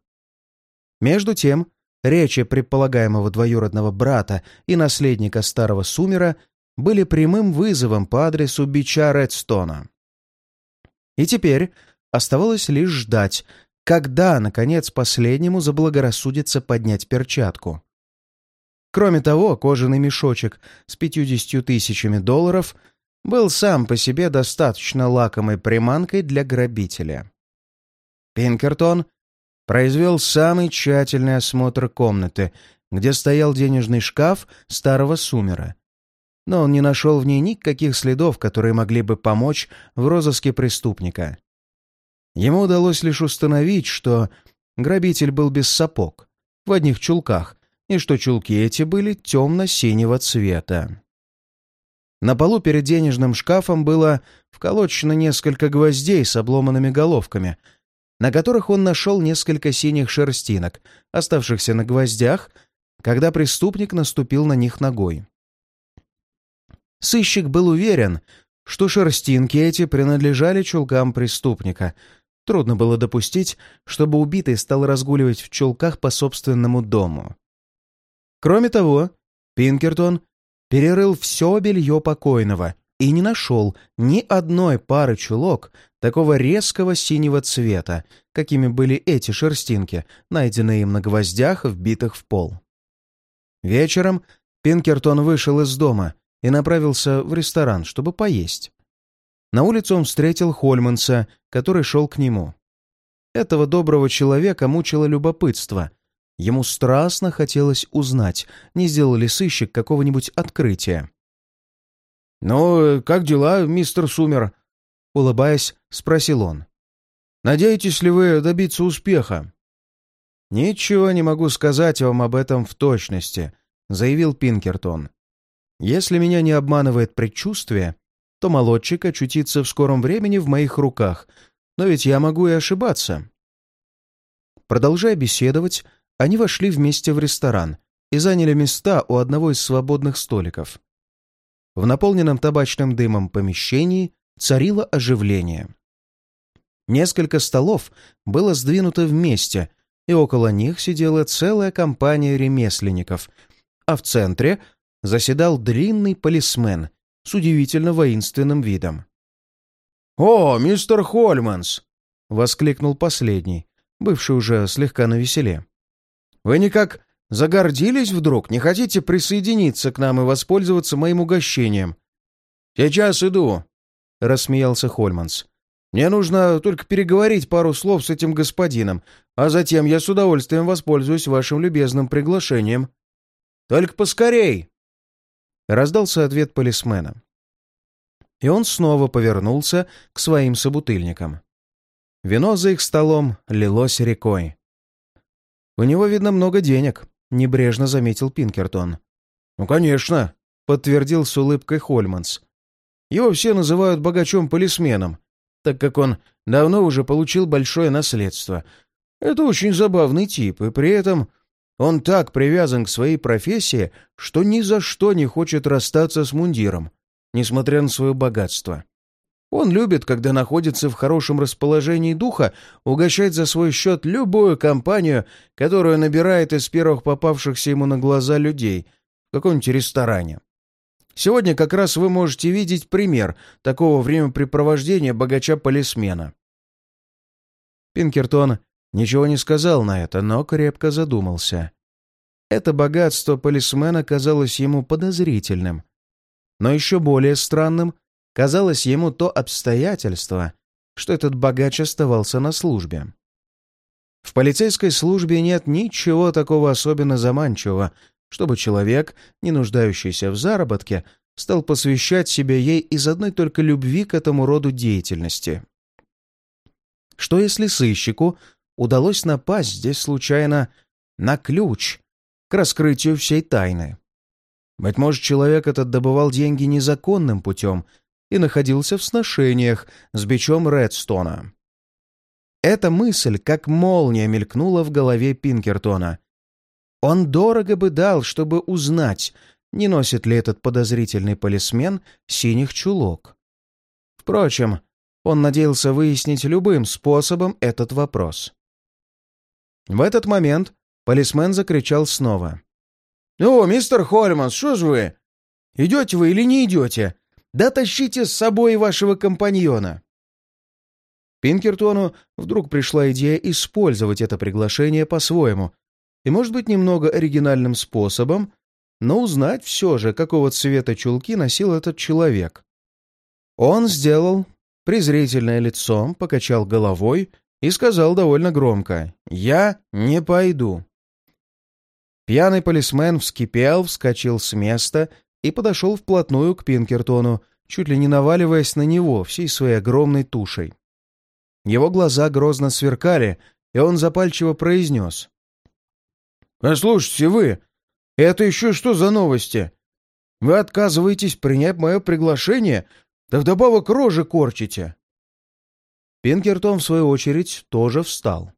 Между тем, речи предполагаемого двоюродного брата и наследника старого Сумера были прямым вызовом по адресу Бича Редстона. И теперь оставалось лишь ждать, когда, наконец, последнему заблагорассудится поднять перчатку. Кроме того, кожаный мешочек с 50 тысячами долларов был сам по себе достаточно лакомой приманкой для грабителя. Пинкертон произвел самый тщательный осмотр комнаты, где стоял денежный шкаф старого Сумера, но он не нашел в ней никаких следов, которые могли бы помочь в розыске преступника. Ему удалось лишь установить, что грабитель был без сапог, в одних чулках, и что чулки эти были темно-синего цвета. На полу перед денежным шкафом было вколочено несколько гвоздей с обломанными головками, на которых он нашел несколько синих шерстинок, оставшихся на гвоздях, когда преступник наступил на них ногой. Сыщик был уверен, что шерстинки эти принадлежали чулкам преступника, Трудно было допустить, чтобы убитый стал разгуливать в чулках по собственному дому. Кроме того, Пинкертон перерыл все белье покойного и не нашел ни одной пары чулок такого резкого синего цвета, какими были эти шерстинки, найденные им на гвоздях, вбитых в пол. Вечером Пинкертон вышел из дома и направился в ресторан, чтобы поесть. На улице он встретил Хольманса, который шел к нему. Этого доброго человека мучило любопытство. Ему страстно хотелось узнать, не сделал ли сыщик какого-нибудь открытия. «Ну, как дела, мистер Сумер?» Улыбаясь, спросил он. «Надеетесь ли вы добиться успеха?» «Ничего не могу сказать вам об этом в точности», — заявил Пинкертон. «Если меня не обманывает предчувствие, то молодчик очутится в скором времени в моих руках, но ведь я могу и ошибаться. Продолжая беседовать, они вошли вместе в ресторан и заняли места у одного из свободных столиков. В наполненном табачным дымом помещении царило оживление. Несколько столов было сдвинуто вместе, и около них сидела целая компания ремесленников, а в центре заседал длинный полисмен с удивительно воинственным видом. «О, мистер Хольманс!» — воскликнул последний, бывший уже слегка навеселе. «Вы никак загордились вдруг? Не хотите присоединиться к нам и воспользоваться моим угощением?» «Сейчас иду», — рассмеялся Хольманс. «Мне нужно только переговорить пару слов с этим господином, а затем я с удовольствием воспользуюсь вашим любезным приглашением. Только поскорей!» Раздался ответ полисмена. И он снова повернулся к своим собутыльникам. Вино за их столом лилось рекой. «У него, видно, много денег», — небрежно заметил Пинкертон. «Ну, конечно», — подтвердил с улыбкой Хольманс. «Его все называют богачом-полисменом, так как он давно уже получил большое наследство. Это очень забавный тип, и при этом он так привязан к своей профессии, что ни за что не хочет расстаться с мундиром, несмотря на свое богатство. Он любит, когда находится в хорошем расположении духа, угощать за свой счет любую компанию, которую набирает из первых попавшихся ему на глаза людей, в каком-нибудь ресторане. Сегодня как раз вы можете видеть пример такого времяпрепровождения богача-полисмена. Пинкертон ничего не сказал на это, но крепко задумался. Это богатство полисмена казалось ему подозрительным. Но еще более странным казалось ему то обстоятельство, что этот богач оставался на службе. В полицейской службе нет ничего такого особенно заманчивого, чтобы человек, не нуждающийся в заработке, стал посвящать себя ей из одной только любви к этому роду деятельности. Что если сыщику удалось напасть здесь случайно на ключ к раскрытию всей тайны? Быть может, человек этот добывал деньги незаконным путем и находился в сношениях с бичом Редстона. Эта мысль, как молния, мелькнула в голове Пинкертона, он дорого бы дал, чтобы узнать, не носит ли этот подозрительный полисмен синих чулок. Впрочем, он надеялся выяснить любым способом этот вопрос. В этот момент полисмен закричал снова. «О, мистер Хольманс, что же вы? Идете вы или не идете? Да тащите с собой вашего компаньона!» Пинкертону вдруг пришла идея использовать это приглашение по-своему, и, может быть, немного оригинальным способом, но узнать все же, какого цвета чулки носил этот человек. Он сделал презрительное лицо, покачал головой и сказал довольно громко «Я не пойду». Пьяный полисмен вскипел, вскочил с места и подошел вплотную к Пинкертону, чуть ли не наваливаясь на него всей своей огромной тушей. Его глаза грозно сверкали, и он запальчиво произнес. «Послушайте вы, это еще что за новости? Вы отказываетесь принять мое приглашение, да вдобавок рожи корчите!» Пинкертон, в свою очередь, тоже встал.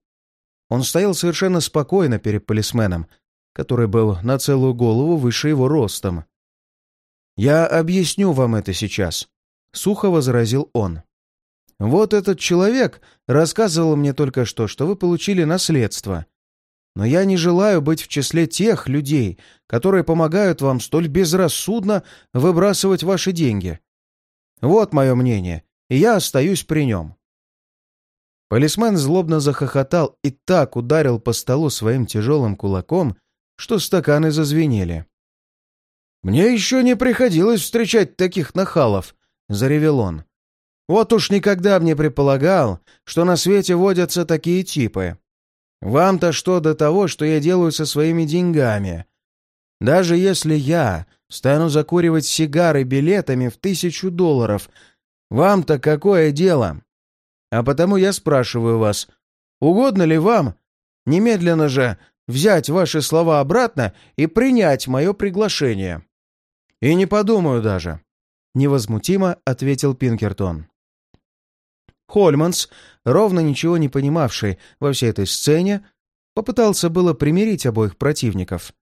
Он стоял совершенно спокойно перед полисменом, который был на целую голову выше его ростом. «Я объясню вам это сейчас», — сухо возразил он. «Вот этот человек рассказывал мне только что, что вы получили наследство, но я не желаю быть в числе тех людей, которые помогают вам столь безрассудно выбрасывать ваши деньги. Вот мое мнение, и я остаюсь при нем». Полисмен злобно захохотал и так ударил по столу своим тяжелым кулаком, что стаканы зазвенели. «Мне еще не приходилось встречать таких нахалов», — заревел он. «Вот уж никогда мне предполагал, что на свете водятся такие типы. Вам-то что до того, что я делаю со своими деньгами? Даже если я стану закуривать сигары билетами в тысячу долларов, вам-то какое дело? А потому я спрашиваю вас, угодно ли вам немедленно же взять ваши слова обратно и принять мое приглашение?» «И не подумаю даже», — невозмутимо ответил Пинкертон. Хольманс, ровно ничего не понимавший во всей этой сцене, попытался было примирить обоих противников.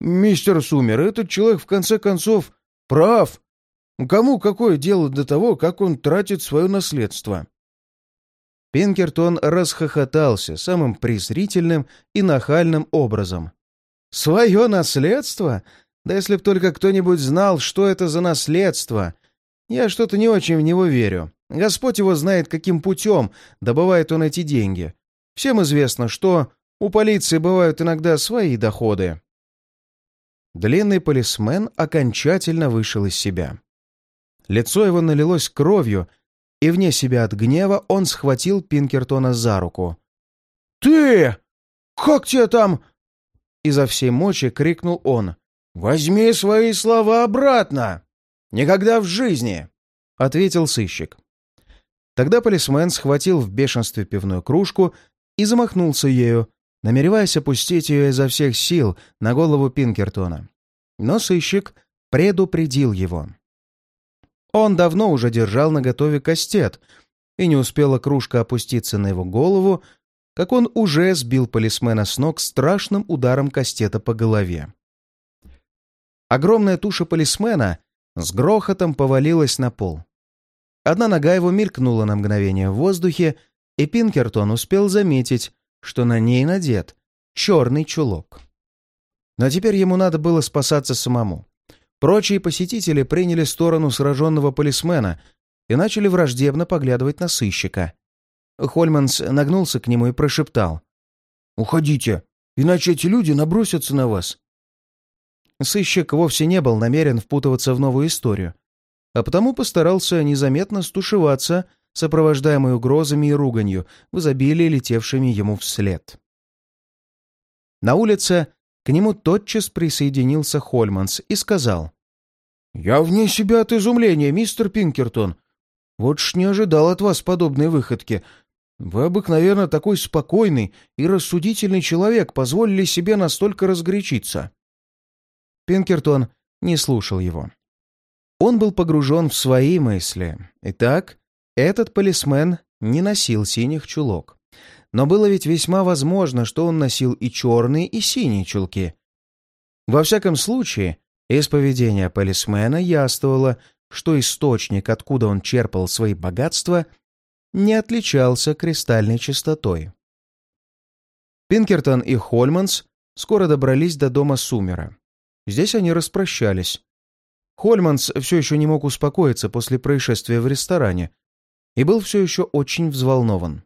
«Мистер Сумер, этот человек в конце концов прав. Кому какое дело до того, как он тратит свое наследство?» Пинкертон расхохотался самым презрительным и нахальным образом. «Свое наследство? Да если б только кто-нибудь знал, что это за наследство! Я что-то не очень в него верю. Господь его знает, каким путем добывает он эти деньги. Всем известно, что у полиции бывают иногда свои доходы. Длинный полисмен окончательно вышел из себя. Лицо его налилось кровью, и вне себя от гнева он схватил Пинкертона за руку. «Ты! Как тебе там?» Изо всей мочи крикнул он. «Возьми свои слова обратно! Никогда в жизни!» — ответил сыщик. Тогда полисмен схватил в бешенстве пивную кружку и замахнулся ею, намереваясь опустить ее изо всех сил на голову Пинкертона. Но сыщик предупредил его. Он давно уже держал наготове кастет, и не успела кружка опуститься на его голову, как он уже сбил полисмена с ног страшным ударом кастета по голове. Огромная туша полисмена с грохотом повалилась на пол. Одна нога его мелькнула на мгновение в воздухе, и Пинкертон успел заметить, что на ней надет черный чулок. Но теперь ему надо было спасаться самому. Прочие посетители приняли сторону сраженного полисмена и начали враждебно поглядывать на сыщика. Хольманс нагнулся к нему и прошептал. «Уходите, иначе эти люди набросятся на вас». Сыщик вовсе не был намерен впутываться в новую историю, а потому постарался незаметно стушеваться, сопровождаемый угрозами и руганью, в изобилии летевшими ему вслед. На улице к нему тотчас присоединился Хольманс и сказал. «Я вне себя от изумления, мистер Пинкертон. Вот ж не ожидал от вас подобной выходки. Вы обыкновенно такой спокойный и рассудительный человек позволили себе настолько разгорячиться». Пинкертон не слушал его. Он был погружен в свои мысли. Итак, этот полисмен не носил синих чулок. Но было ведь весьма возможно, что он носил и черные, и синие чулки. Во всяком случае, из поведения полисмена яствовало, что источник, откуда он черпал свои богатства, не отличался кристальной чистотой. Пинкертон и Хольманс скоро добрались до дома Сумера. Здесь они распрощались. Хольманс все еще не мог успокоиться после происшествия в ресторане и был все еще очень взволнован.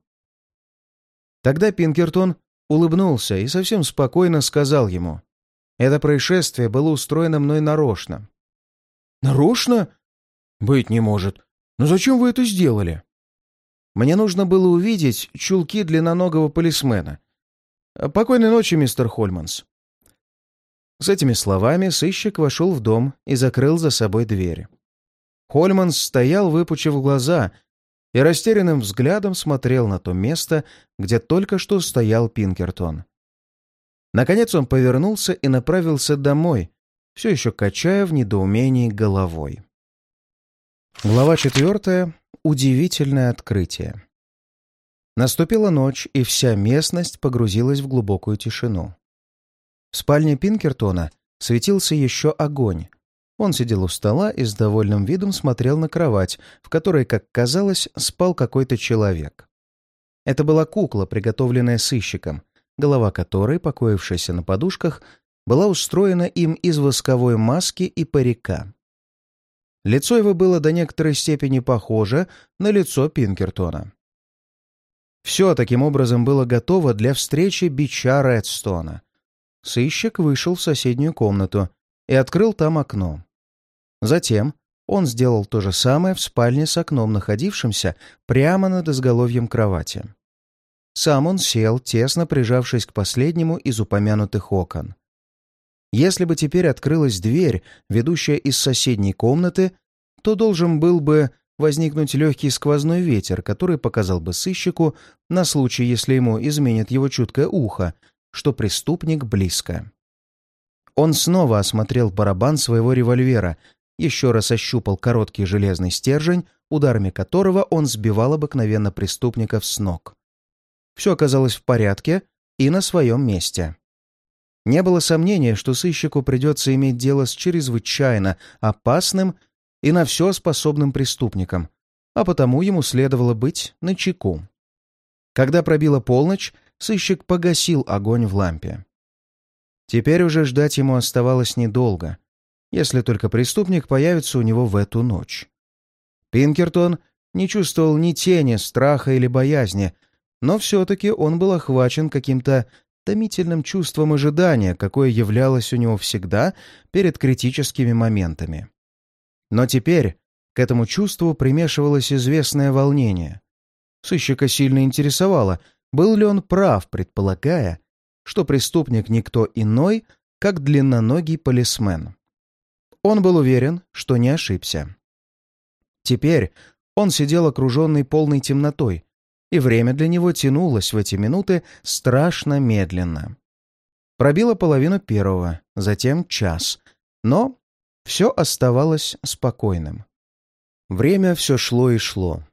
Тогда Пинкертон улыбнулся и совсем спокойно сказал ему, «Это происшествие было устроено мной нарочно». «Нарочно? Быть не может. Но зачем вы это сделали?» «Мне нужно было увидеть чулки длинноногого полисмена. Покойной ночи, мистер Хольманс». С этими словами сыщик вошел в дом и закрыл за собой дверь. Хольманс стоял, выпучив глаза, и растерянным взглядом смотрел на то место, где только что стоял Пинкертон. Наконец он повернулся и направился домой, все еще качая в недоумении головой. Глава четвертая. Удивительное открытие. Наступила ночь, и вся местность погрузилась в глубокую тишину. В спальне Пинкертона светился еще огонь. Он сидел у стола и с довольным видом смотрел на кровать, в которой, как казалось, спал какой-то человек. Это была кукла, приготовленная сыщиком, голова которой, покоившаяся на подушках, была устроена им из восковой маски и парика. Лицо его было до некоторой степени похоже на лицо Пинкертона. Все таким образом было готово для встречи бича Редстона, Сыщик вышел в соседнюю комнату и открыл там окно. Затем он сделал то же самое в спальне с окном, находившимся прямо над изголовьем кровати. Сам он сел, тесно прижавшись к последнему из упомянутых окон. Если бы теперь открылась дверь, ведущая из соседней комнаты, то должен был бы возникнуть легкий сквозной ветер, который показал бы сыщику, на случай, если ему изменит его чуткое ухо, что преступник близко. Он снова осмотрел барабан своего револьвера, еще раз ощупал короткий железный стержень, ударами которого он сбивал обыкновенно преступников с ног. Все оказалось в порядке и на своем месте. Не было сомнения, что сыщику придется иметь дело с чрезвычайно опасным и на все способным преступником, а потому ему следовало быть начеку. Когда пробила полночь, сыщик погасил огонь в лампе. Теперь уже ждать ему оставалось недолго, если только преступник появится у него в эту ночь. Пинкертон не чувствовал ни тени страха или боязни, но все-таки он был охвачен каким-то томительным чувством ожидания, какое являлось у него всегда перед критическими моментами. Но теперь к этому чувству примешивалось известное волнение. Сыщика сильно интересовало, был ли он прав, предполагая, что преступник никто иной, как длинноногий полисмен? Он был уверен, что не ошибся. Теперь он сидел окруженный полной темнотой, и время для него тянулось в эти минуты страшно медленно. Пробило половину первого, затем час, но все оставалось спокойным. Время все шло и шло.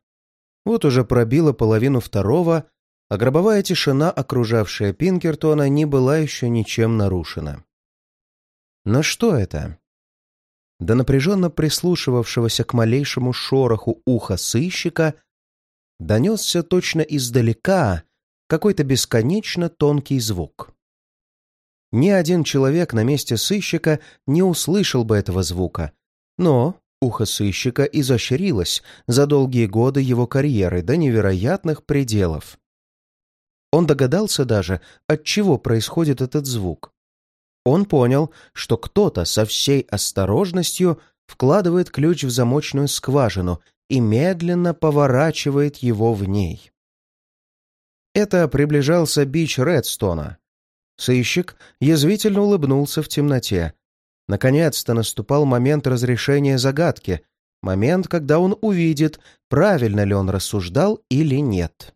Вот уже пробило половину второго, а гробовая тишина, окружавшая Пинкертона, не была еще ничем нарушена. Но что это? До напряженно прислушивавшегося к малейшему шороху уха сыщика донесся точно издалека какой-то бесконечно тонкий звук. Ни один человек на месте сыщика не услышал бы этого звука. Но ухо сыщика изощрилось за долгие годы его карьеры до невероятных пределов. Он догадался даже, от чего происходит этот звук. Он понял, что кто-то со всей осторожностью вкладывает ключ в замочную скважину и медленно поворачивает его в ней. Это приближался бич Редстона. Сыщик язвительно улыбнулся в темноте. Наконец-то наступал момент разрешения загадки, момент, когда он увидит, правильно ли он рассуждал или нет.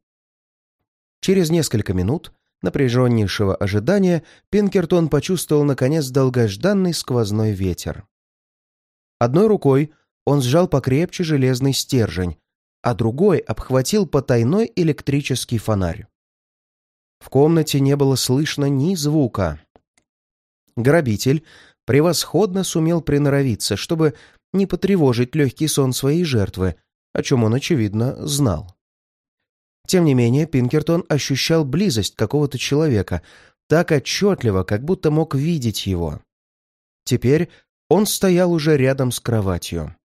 Через несколько минут напряженнейшего ожидания Пинкертон почувствовал, наконец, долгожданный сквозной ветер. Одной рукой он сжал покрепче железный стержень, а другой обхватил потайной электрический фонарь. В комнате не было слышно ни звука. Грабитель превосходно сумел приноровиться, чтобы не потревожить легкий сон своей жертвы, о чем он, очевидно, знал. Тем не менее, Пинкертон ощущал близость какого-то человека, так отчетливо, как будто мог видеть его. Теперь он стоял уже рядом с кроватью.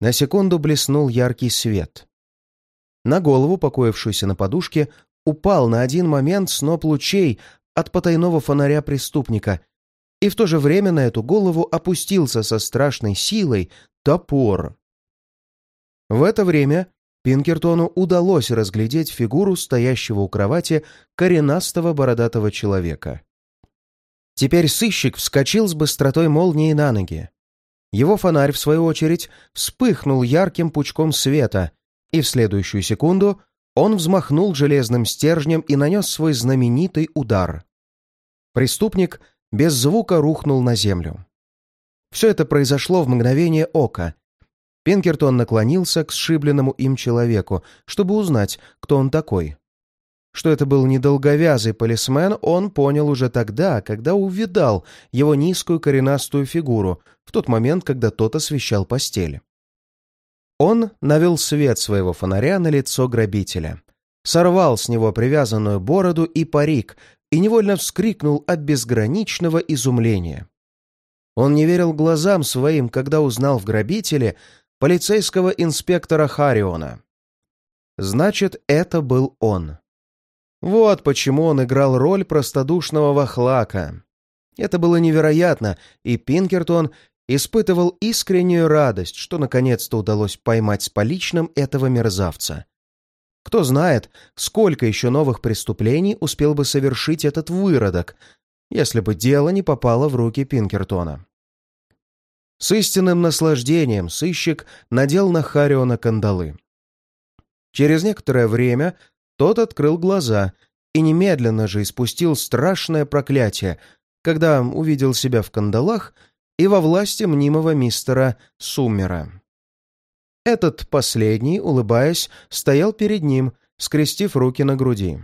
На секунду блеснул яркий свет. На голову, покоившуюся на подушке, упал на один момент сноп лучей от потайного фонаря преступника, и в то же время на эту голову опустился со страшной силой топор. В это время Пинкертону удалось разглядеть фигуру стоящего у кровати коренастого бородатого человека. Теперь сыщик вскочил с быстротой молнии на ноги. Его фонарь, в свою очередь, вспыхнул ярким пучком света, и в следующую секунду он взмахнул железным стержнем и нанес свой знаменитый удар. Преступник без звука рухнул на землю. Все это произошло в мгновение ока. Пинкертон наклонился к сшибленному им человеку, чтобы узнать, кто он такой. Что это был недолговязый полисмен, он понял уже тогда, когда увидал его низкую коренастую фигуру, в тот момент, когда тот освещал постель. Он навел свет своего фонаря на лицо грабителя, сорвал с него привязанную бороду и парик и невольно вскрикнул от безграничного изумления. Он не верил глазам своим, когда узнал в грабителе полицейского инспектора Хариона. Значит, это был он. Вот почему он играл роль простодушного вахлака. Это было невероятно, и Пинкертон испытывал искреннюю радость, что наконец-то удалось поймать с поличным этого мерзавца. Кто знает, сколько еще новых преступлений успел бы совершить этот выродок, если бы дело не попало в руки Пинкертона. С истинным наслаждением сыщик надел на Хариона кандалы. Через некоторое время тот открыл глаза и немедленно же испустил страшное проклятие, когда увидел себя в кандалах и во власти мнимого мистера Суммера. Этот последний, улыбаясь, стоял перед ним, скрестив руки на груди.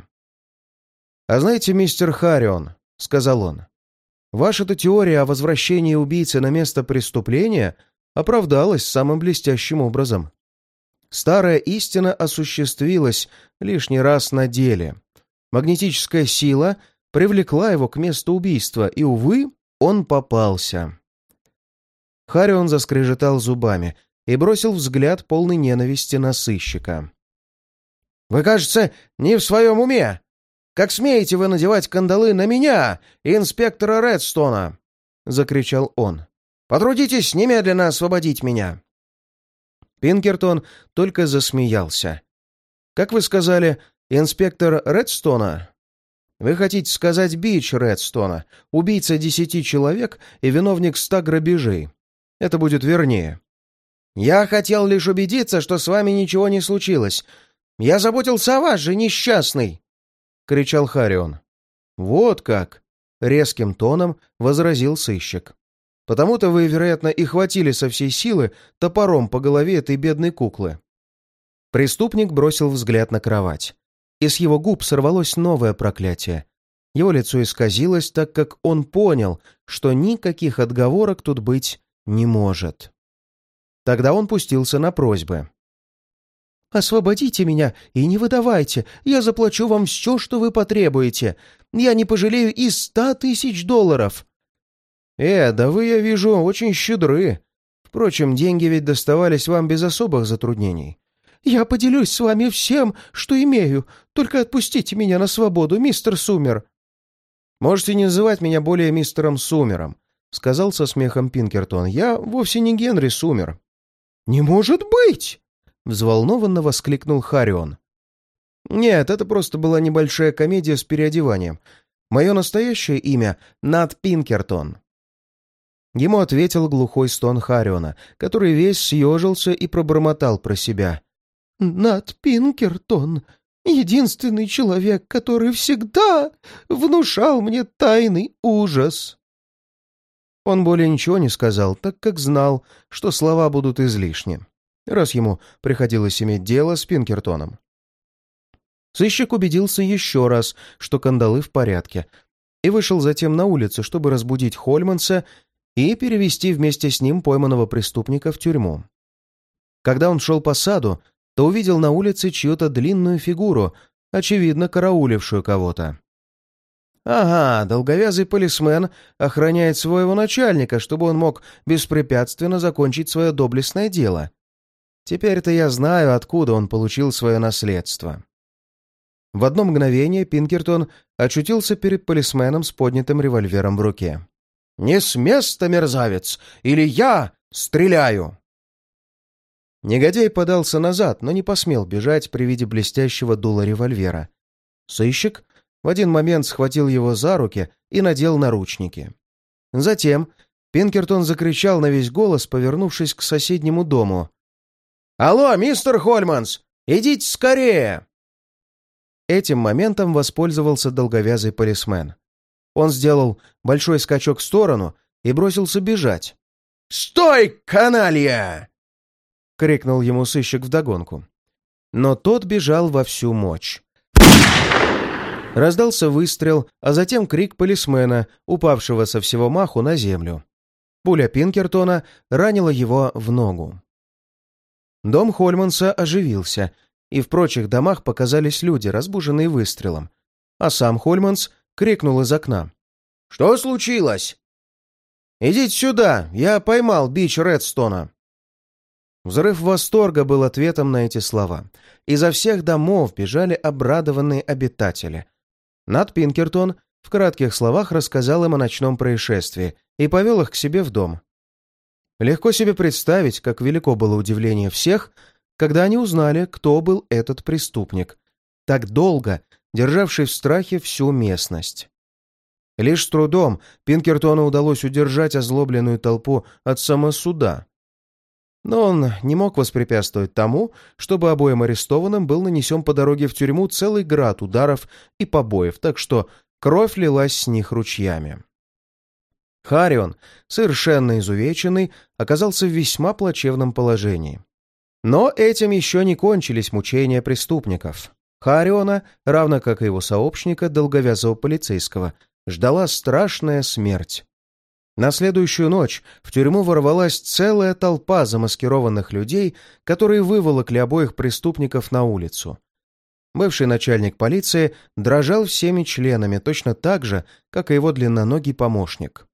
«А знаете, мистер Харион», — сказал он, — «ваша-то теория о возвращении убийцы на место преступления оправдалась самым блестящим образом. Старая истина осуществилась лишний раз на деле. Магнетическая сила привлекла его к месту убийства, и, увы, он попался. Харион заскрежетал зубами и бросил взгляд полный ненависти на сыщика. «Вы, кажется, не в своем уме! Как смеете вы надевать кандалы на меня, инспектора Редстона?» — закричал он. «Потрудитесь немедленно освободить меня!» Пинкертон только засмеялся. «Как вы сказали, инспектор Редстона?» «Вы хотите сказать Бич Редстона, убийца десяти человек и виновник ста грабежей. Это будет вернее». «Я хотел лишь убедиться, что с вами ничего не случилось. Я заботился о вас же, несчастный!» — кричал Харион. «Вот как!» — резким тоном возразил сыщик. Потому-то вы, вероятно, и хватили со всей силы топором по голове этой бедной куклы. Преступник бросил взгляд на кровать. И с его губ сорвалось новое проклятие. Его лицо исказилось, так как он понял, что никаких отговорок тут быть не может. Тогда он пустился на просьбы. Освободите меня и не выдавайте. Я заплачу вам все, что вы потребуете. Я не пожалею и ста тысяч долларов». «Э, да вы, я вижу, очень щедры. Впрочем, деньги ведь доставались вам без особых затруднений». «Я поделюсь с вами всем, что имею. Только отпустите меня на свободу, мистер Сумер». «Можете не называть меня более мистером Сумером», — сказал со смехом Пинкертон. «Я вовсе не Генри Сумер». «Не может быть!» — взволнованно воскликнул Харион. «Нет, это просто была небольшая комедия с переодеванием. Мое настоящее имя — Нат Пинкертон». Ему ответил глухой стон Хариона, который весь съежился и пробормотал про себя. «Нат Пинкертон — единственный человек, который всегда внушал мне тайный ужас». Он более ничего не сказал, так как знал, что слова будут излишни раз ему приходилось иметь дело с Пинкертоном. Сыщик убедился еще раз, что кандалы в порядке, и вышел затем на улицу, чтобы разбудить Хольманса и перевести вместе с ним пойманного преступника в тюрьму. Когда он шел по саду, то увидел на улице чью-то длинную фигуру, очевидно, караулившую кого-то. Ага, долговязый полисмен охраняет своего начальника, чтобы он мог беспрепятственно закончить свое доблестное дело. Теперь-то я знаю, откуда он получил свое наследство. В одно мгновение Пинкертон очутился перед полисменом с поднятым револьвером в руке. «Не с места, мерзавец! Или я стреляю!» Негодяй подался назад, но не посмел бежать при виде блестящего дула револьвера. Сыщик в один момент схватил его за руки и надел наручники. Затем Пинкертон закричал на весь голос, повернувшись к соседнему дому. «Алло, мистер Хольманс! Идите скорее!» Этим моментом воспользовался долговязый полисмен. Он сделал большой скачок в сторону и бросился бежать. «Стой, каналья!» — крикнул ему сыщик вдогонку. Но тот бежал во всю мощь. Раздался выстрел, а затем крик полисмена, упавшего со всего маху на землю. Пуля Пинкертона ранила его в ногу. Дом Хольманса оживился, и в прочих домах показались люди, разбуженные выстрелом. А сам Хольманс крикнул из окна. «Что случилось?» «Идите сюда, я поймал бич Редстона». Взрыв восторга был ответом на эти слова. Изо всех домов бежали обрадованные обитатели. Над Пинкертон в кратких словах рассказал им о ночном происшествии и повел их к себе в дом. Легко себе представить, как велико было удивление всех, когда они узнали, кто был этот преступник, так долго державший в страхе всю местность. Лишь с трудом Пинкертону удалось удержать озлобленную толпу от самосуда. Но он не мог воспрепятствовать тому, чтобы обоим арестованным был нанесен по дороге в тюрьму целый град ударов и побоев, так что кровь лилась с них ручьями. Харион, совершенно изувеченный, оказался в весьма плачевном положении. Но этим еще не кончились мучения преступников. Хариона, равно как и его сообщника, долговязого полицейского, ждала страшная смерть. На следующую ночь в тюрьму ворвалась целая толпа замаскированных людей, которые выволокли обоих преступников на улицу. Бывший начальник полиции дрожал всеми членами, точно так же, как и его длинноногий помощник.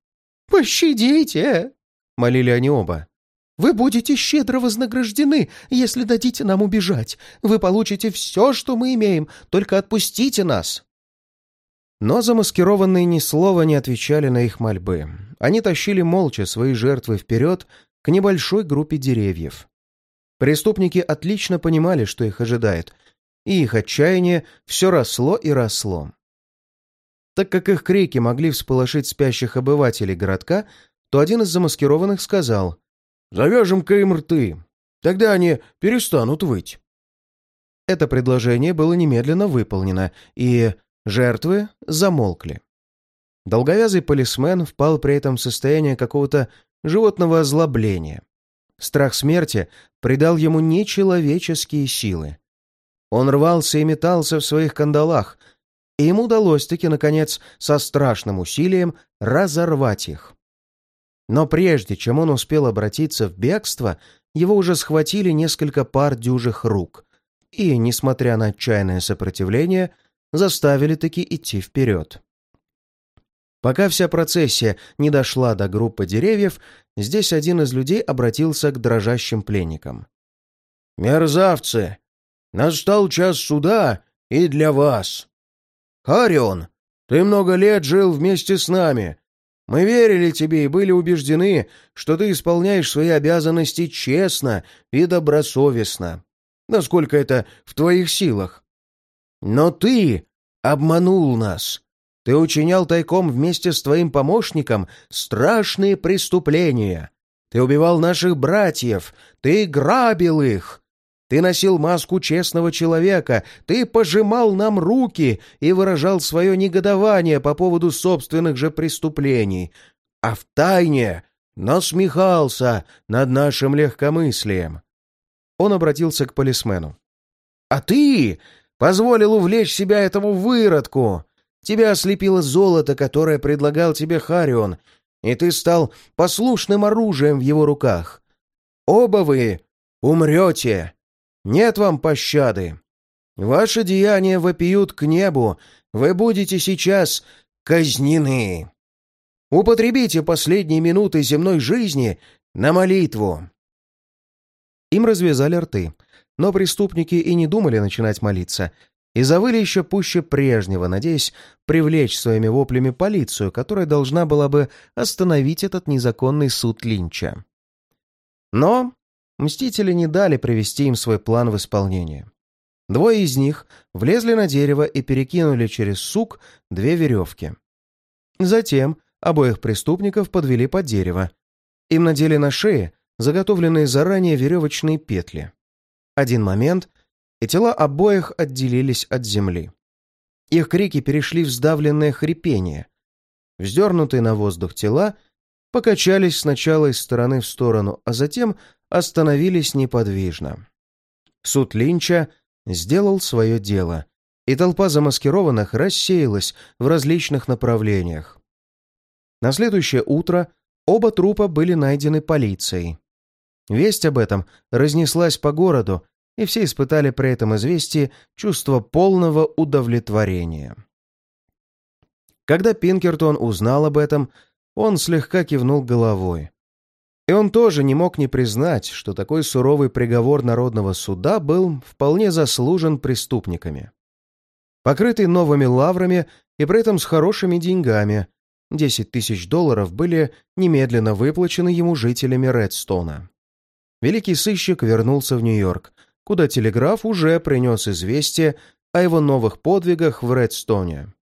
«Пощадите!» — молили они оба. «Вы будете щедро вознаграждены, если дадите нам убежать. Вы получите все, что мы имеем, только отпустите нас!» Но замаскированные ни слова не отвечали на их мольбы. Они тащили молча свои жертвы вперед к небольшой группе деревьев. Преступники отлично понимали, что их ожидает, и их отчаяние все росло и росло. Так как их крики могли всполошить спящих обывателей городка, то один из замаскированных сказал «Завяжем-ка им рты, тогда они перестанут выть». Это предложение было немедленно выполнено, и жертвы замолкли. Долговязый полисмен впал при этом в состояние какого-то животного озлобления. Страх смерти придал ему нечеловеческие силы. Он рвался и метался в своих кандалах, и ему удалось-таки, наконец, со страшным усилием разорвать их. Но прежде чем он успел обратиться в бегство, его уже схватили несколько пар дюжих рук, и, несмотря на отчаянное сопротивление, заставили таки идти вперед. Пока вся процессия не дошла до группы деревьев, здесь один из людей обратился к дрожащим пленникам. «Мерзавцы! Настал час суда и для вас. Харион, ты много лет жил вместе с нами. Мы верили тебе и были убеждены, что ты исполняешь свои обязанности честно и добросовестно, насколько это в твоих силах. Но ты обманул нас. Ты учинял тайком вместе с твоим помощником страшные преступления. Ты убивал наших братьев, ты грабил их. Ты носил маску честного человека, ты пожимал нам руки и выражал свое негодование по поводу собственных же преступлений, а в тайне насмехался над нашим легкомыслием. Он обратился к полисмену. «А ты позволил увлечь себя этому выродку! Тебя ослепило золото, которое предлагал тебе Харион, и ты стал послушным оружием в его руках. Оба вы умрете!» Нет вам пощады. Ваши деяния вопиют к небу. Вы будете сейчас казнены. Употребите последние минуты земной жизни на молитву». Им развязали рты, но преступники и не думали начинать молиться, и завыли еще пуще прежнего, надеясь привлечь своими воплями полицию, которая должна была бы остановить этот незаконный суд Линча. Но Мстители не дали привести им свой план в исполнение. Двое из них влезли на дерево и перекинули через сук две веревки. Затем обоих преступников подвели под дерево. Им надели на шеи заготовленные заранее веревочные петли. Один момент, и тела обоих отделились от земли. Их крики перешли в сдавленное хрипение. Вздернутые на воздух тела покачались сначала из стороны в сторону, а затем остановились неподвижно. Суд Линча сделал свое дело, и толпа замаскированных рассеялась в различных направлениях. На следующее утро оба трупа были найдены полицией. Весть об этом разнеслась по городу, и все испытали при этом известии чувство полного удовлетворения. Когда Пинкертон узнал об этом, он слегка кивнул головой. И он тоже не мог не признать, что такой суровый приговор народного суда был вполне заслужен преступниками. Покрытый новыми лаврами и при этом с хорошими деньгами, 10 тысяч долларов были немедленно выплачены ему жителями Редстона. Великий сыщик вернулся в Нью-Йорк, куда телеграф уже принес известие о его новых подвигах в Редстоне.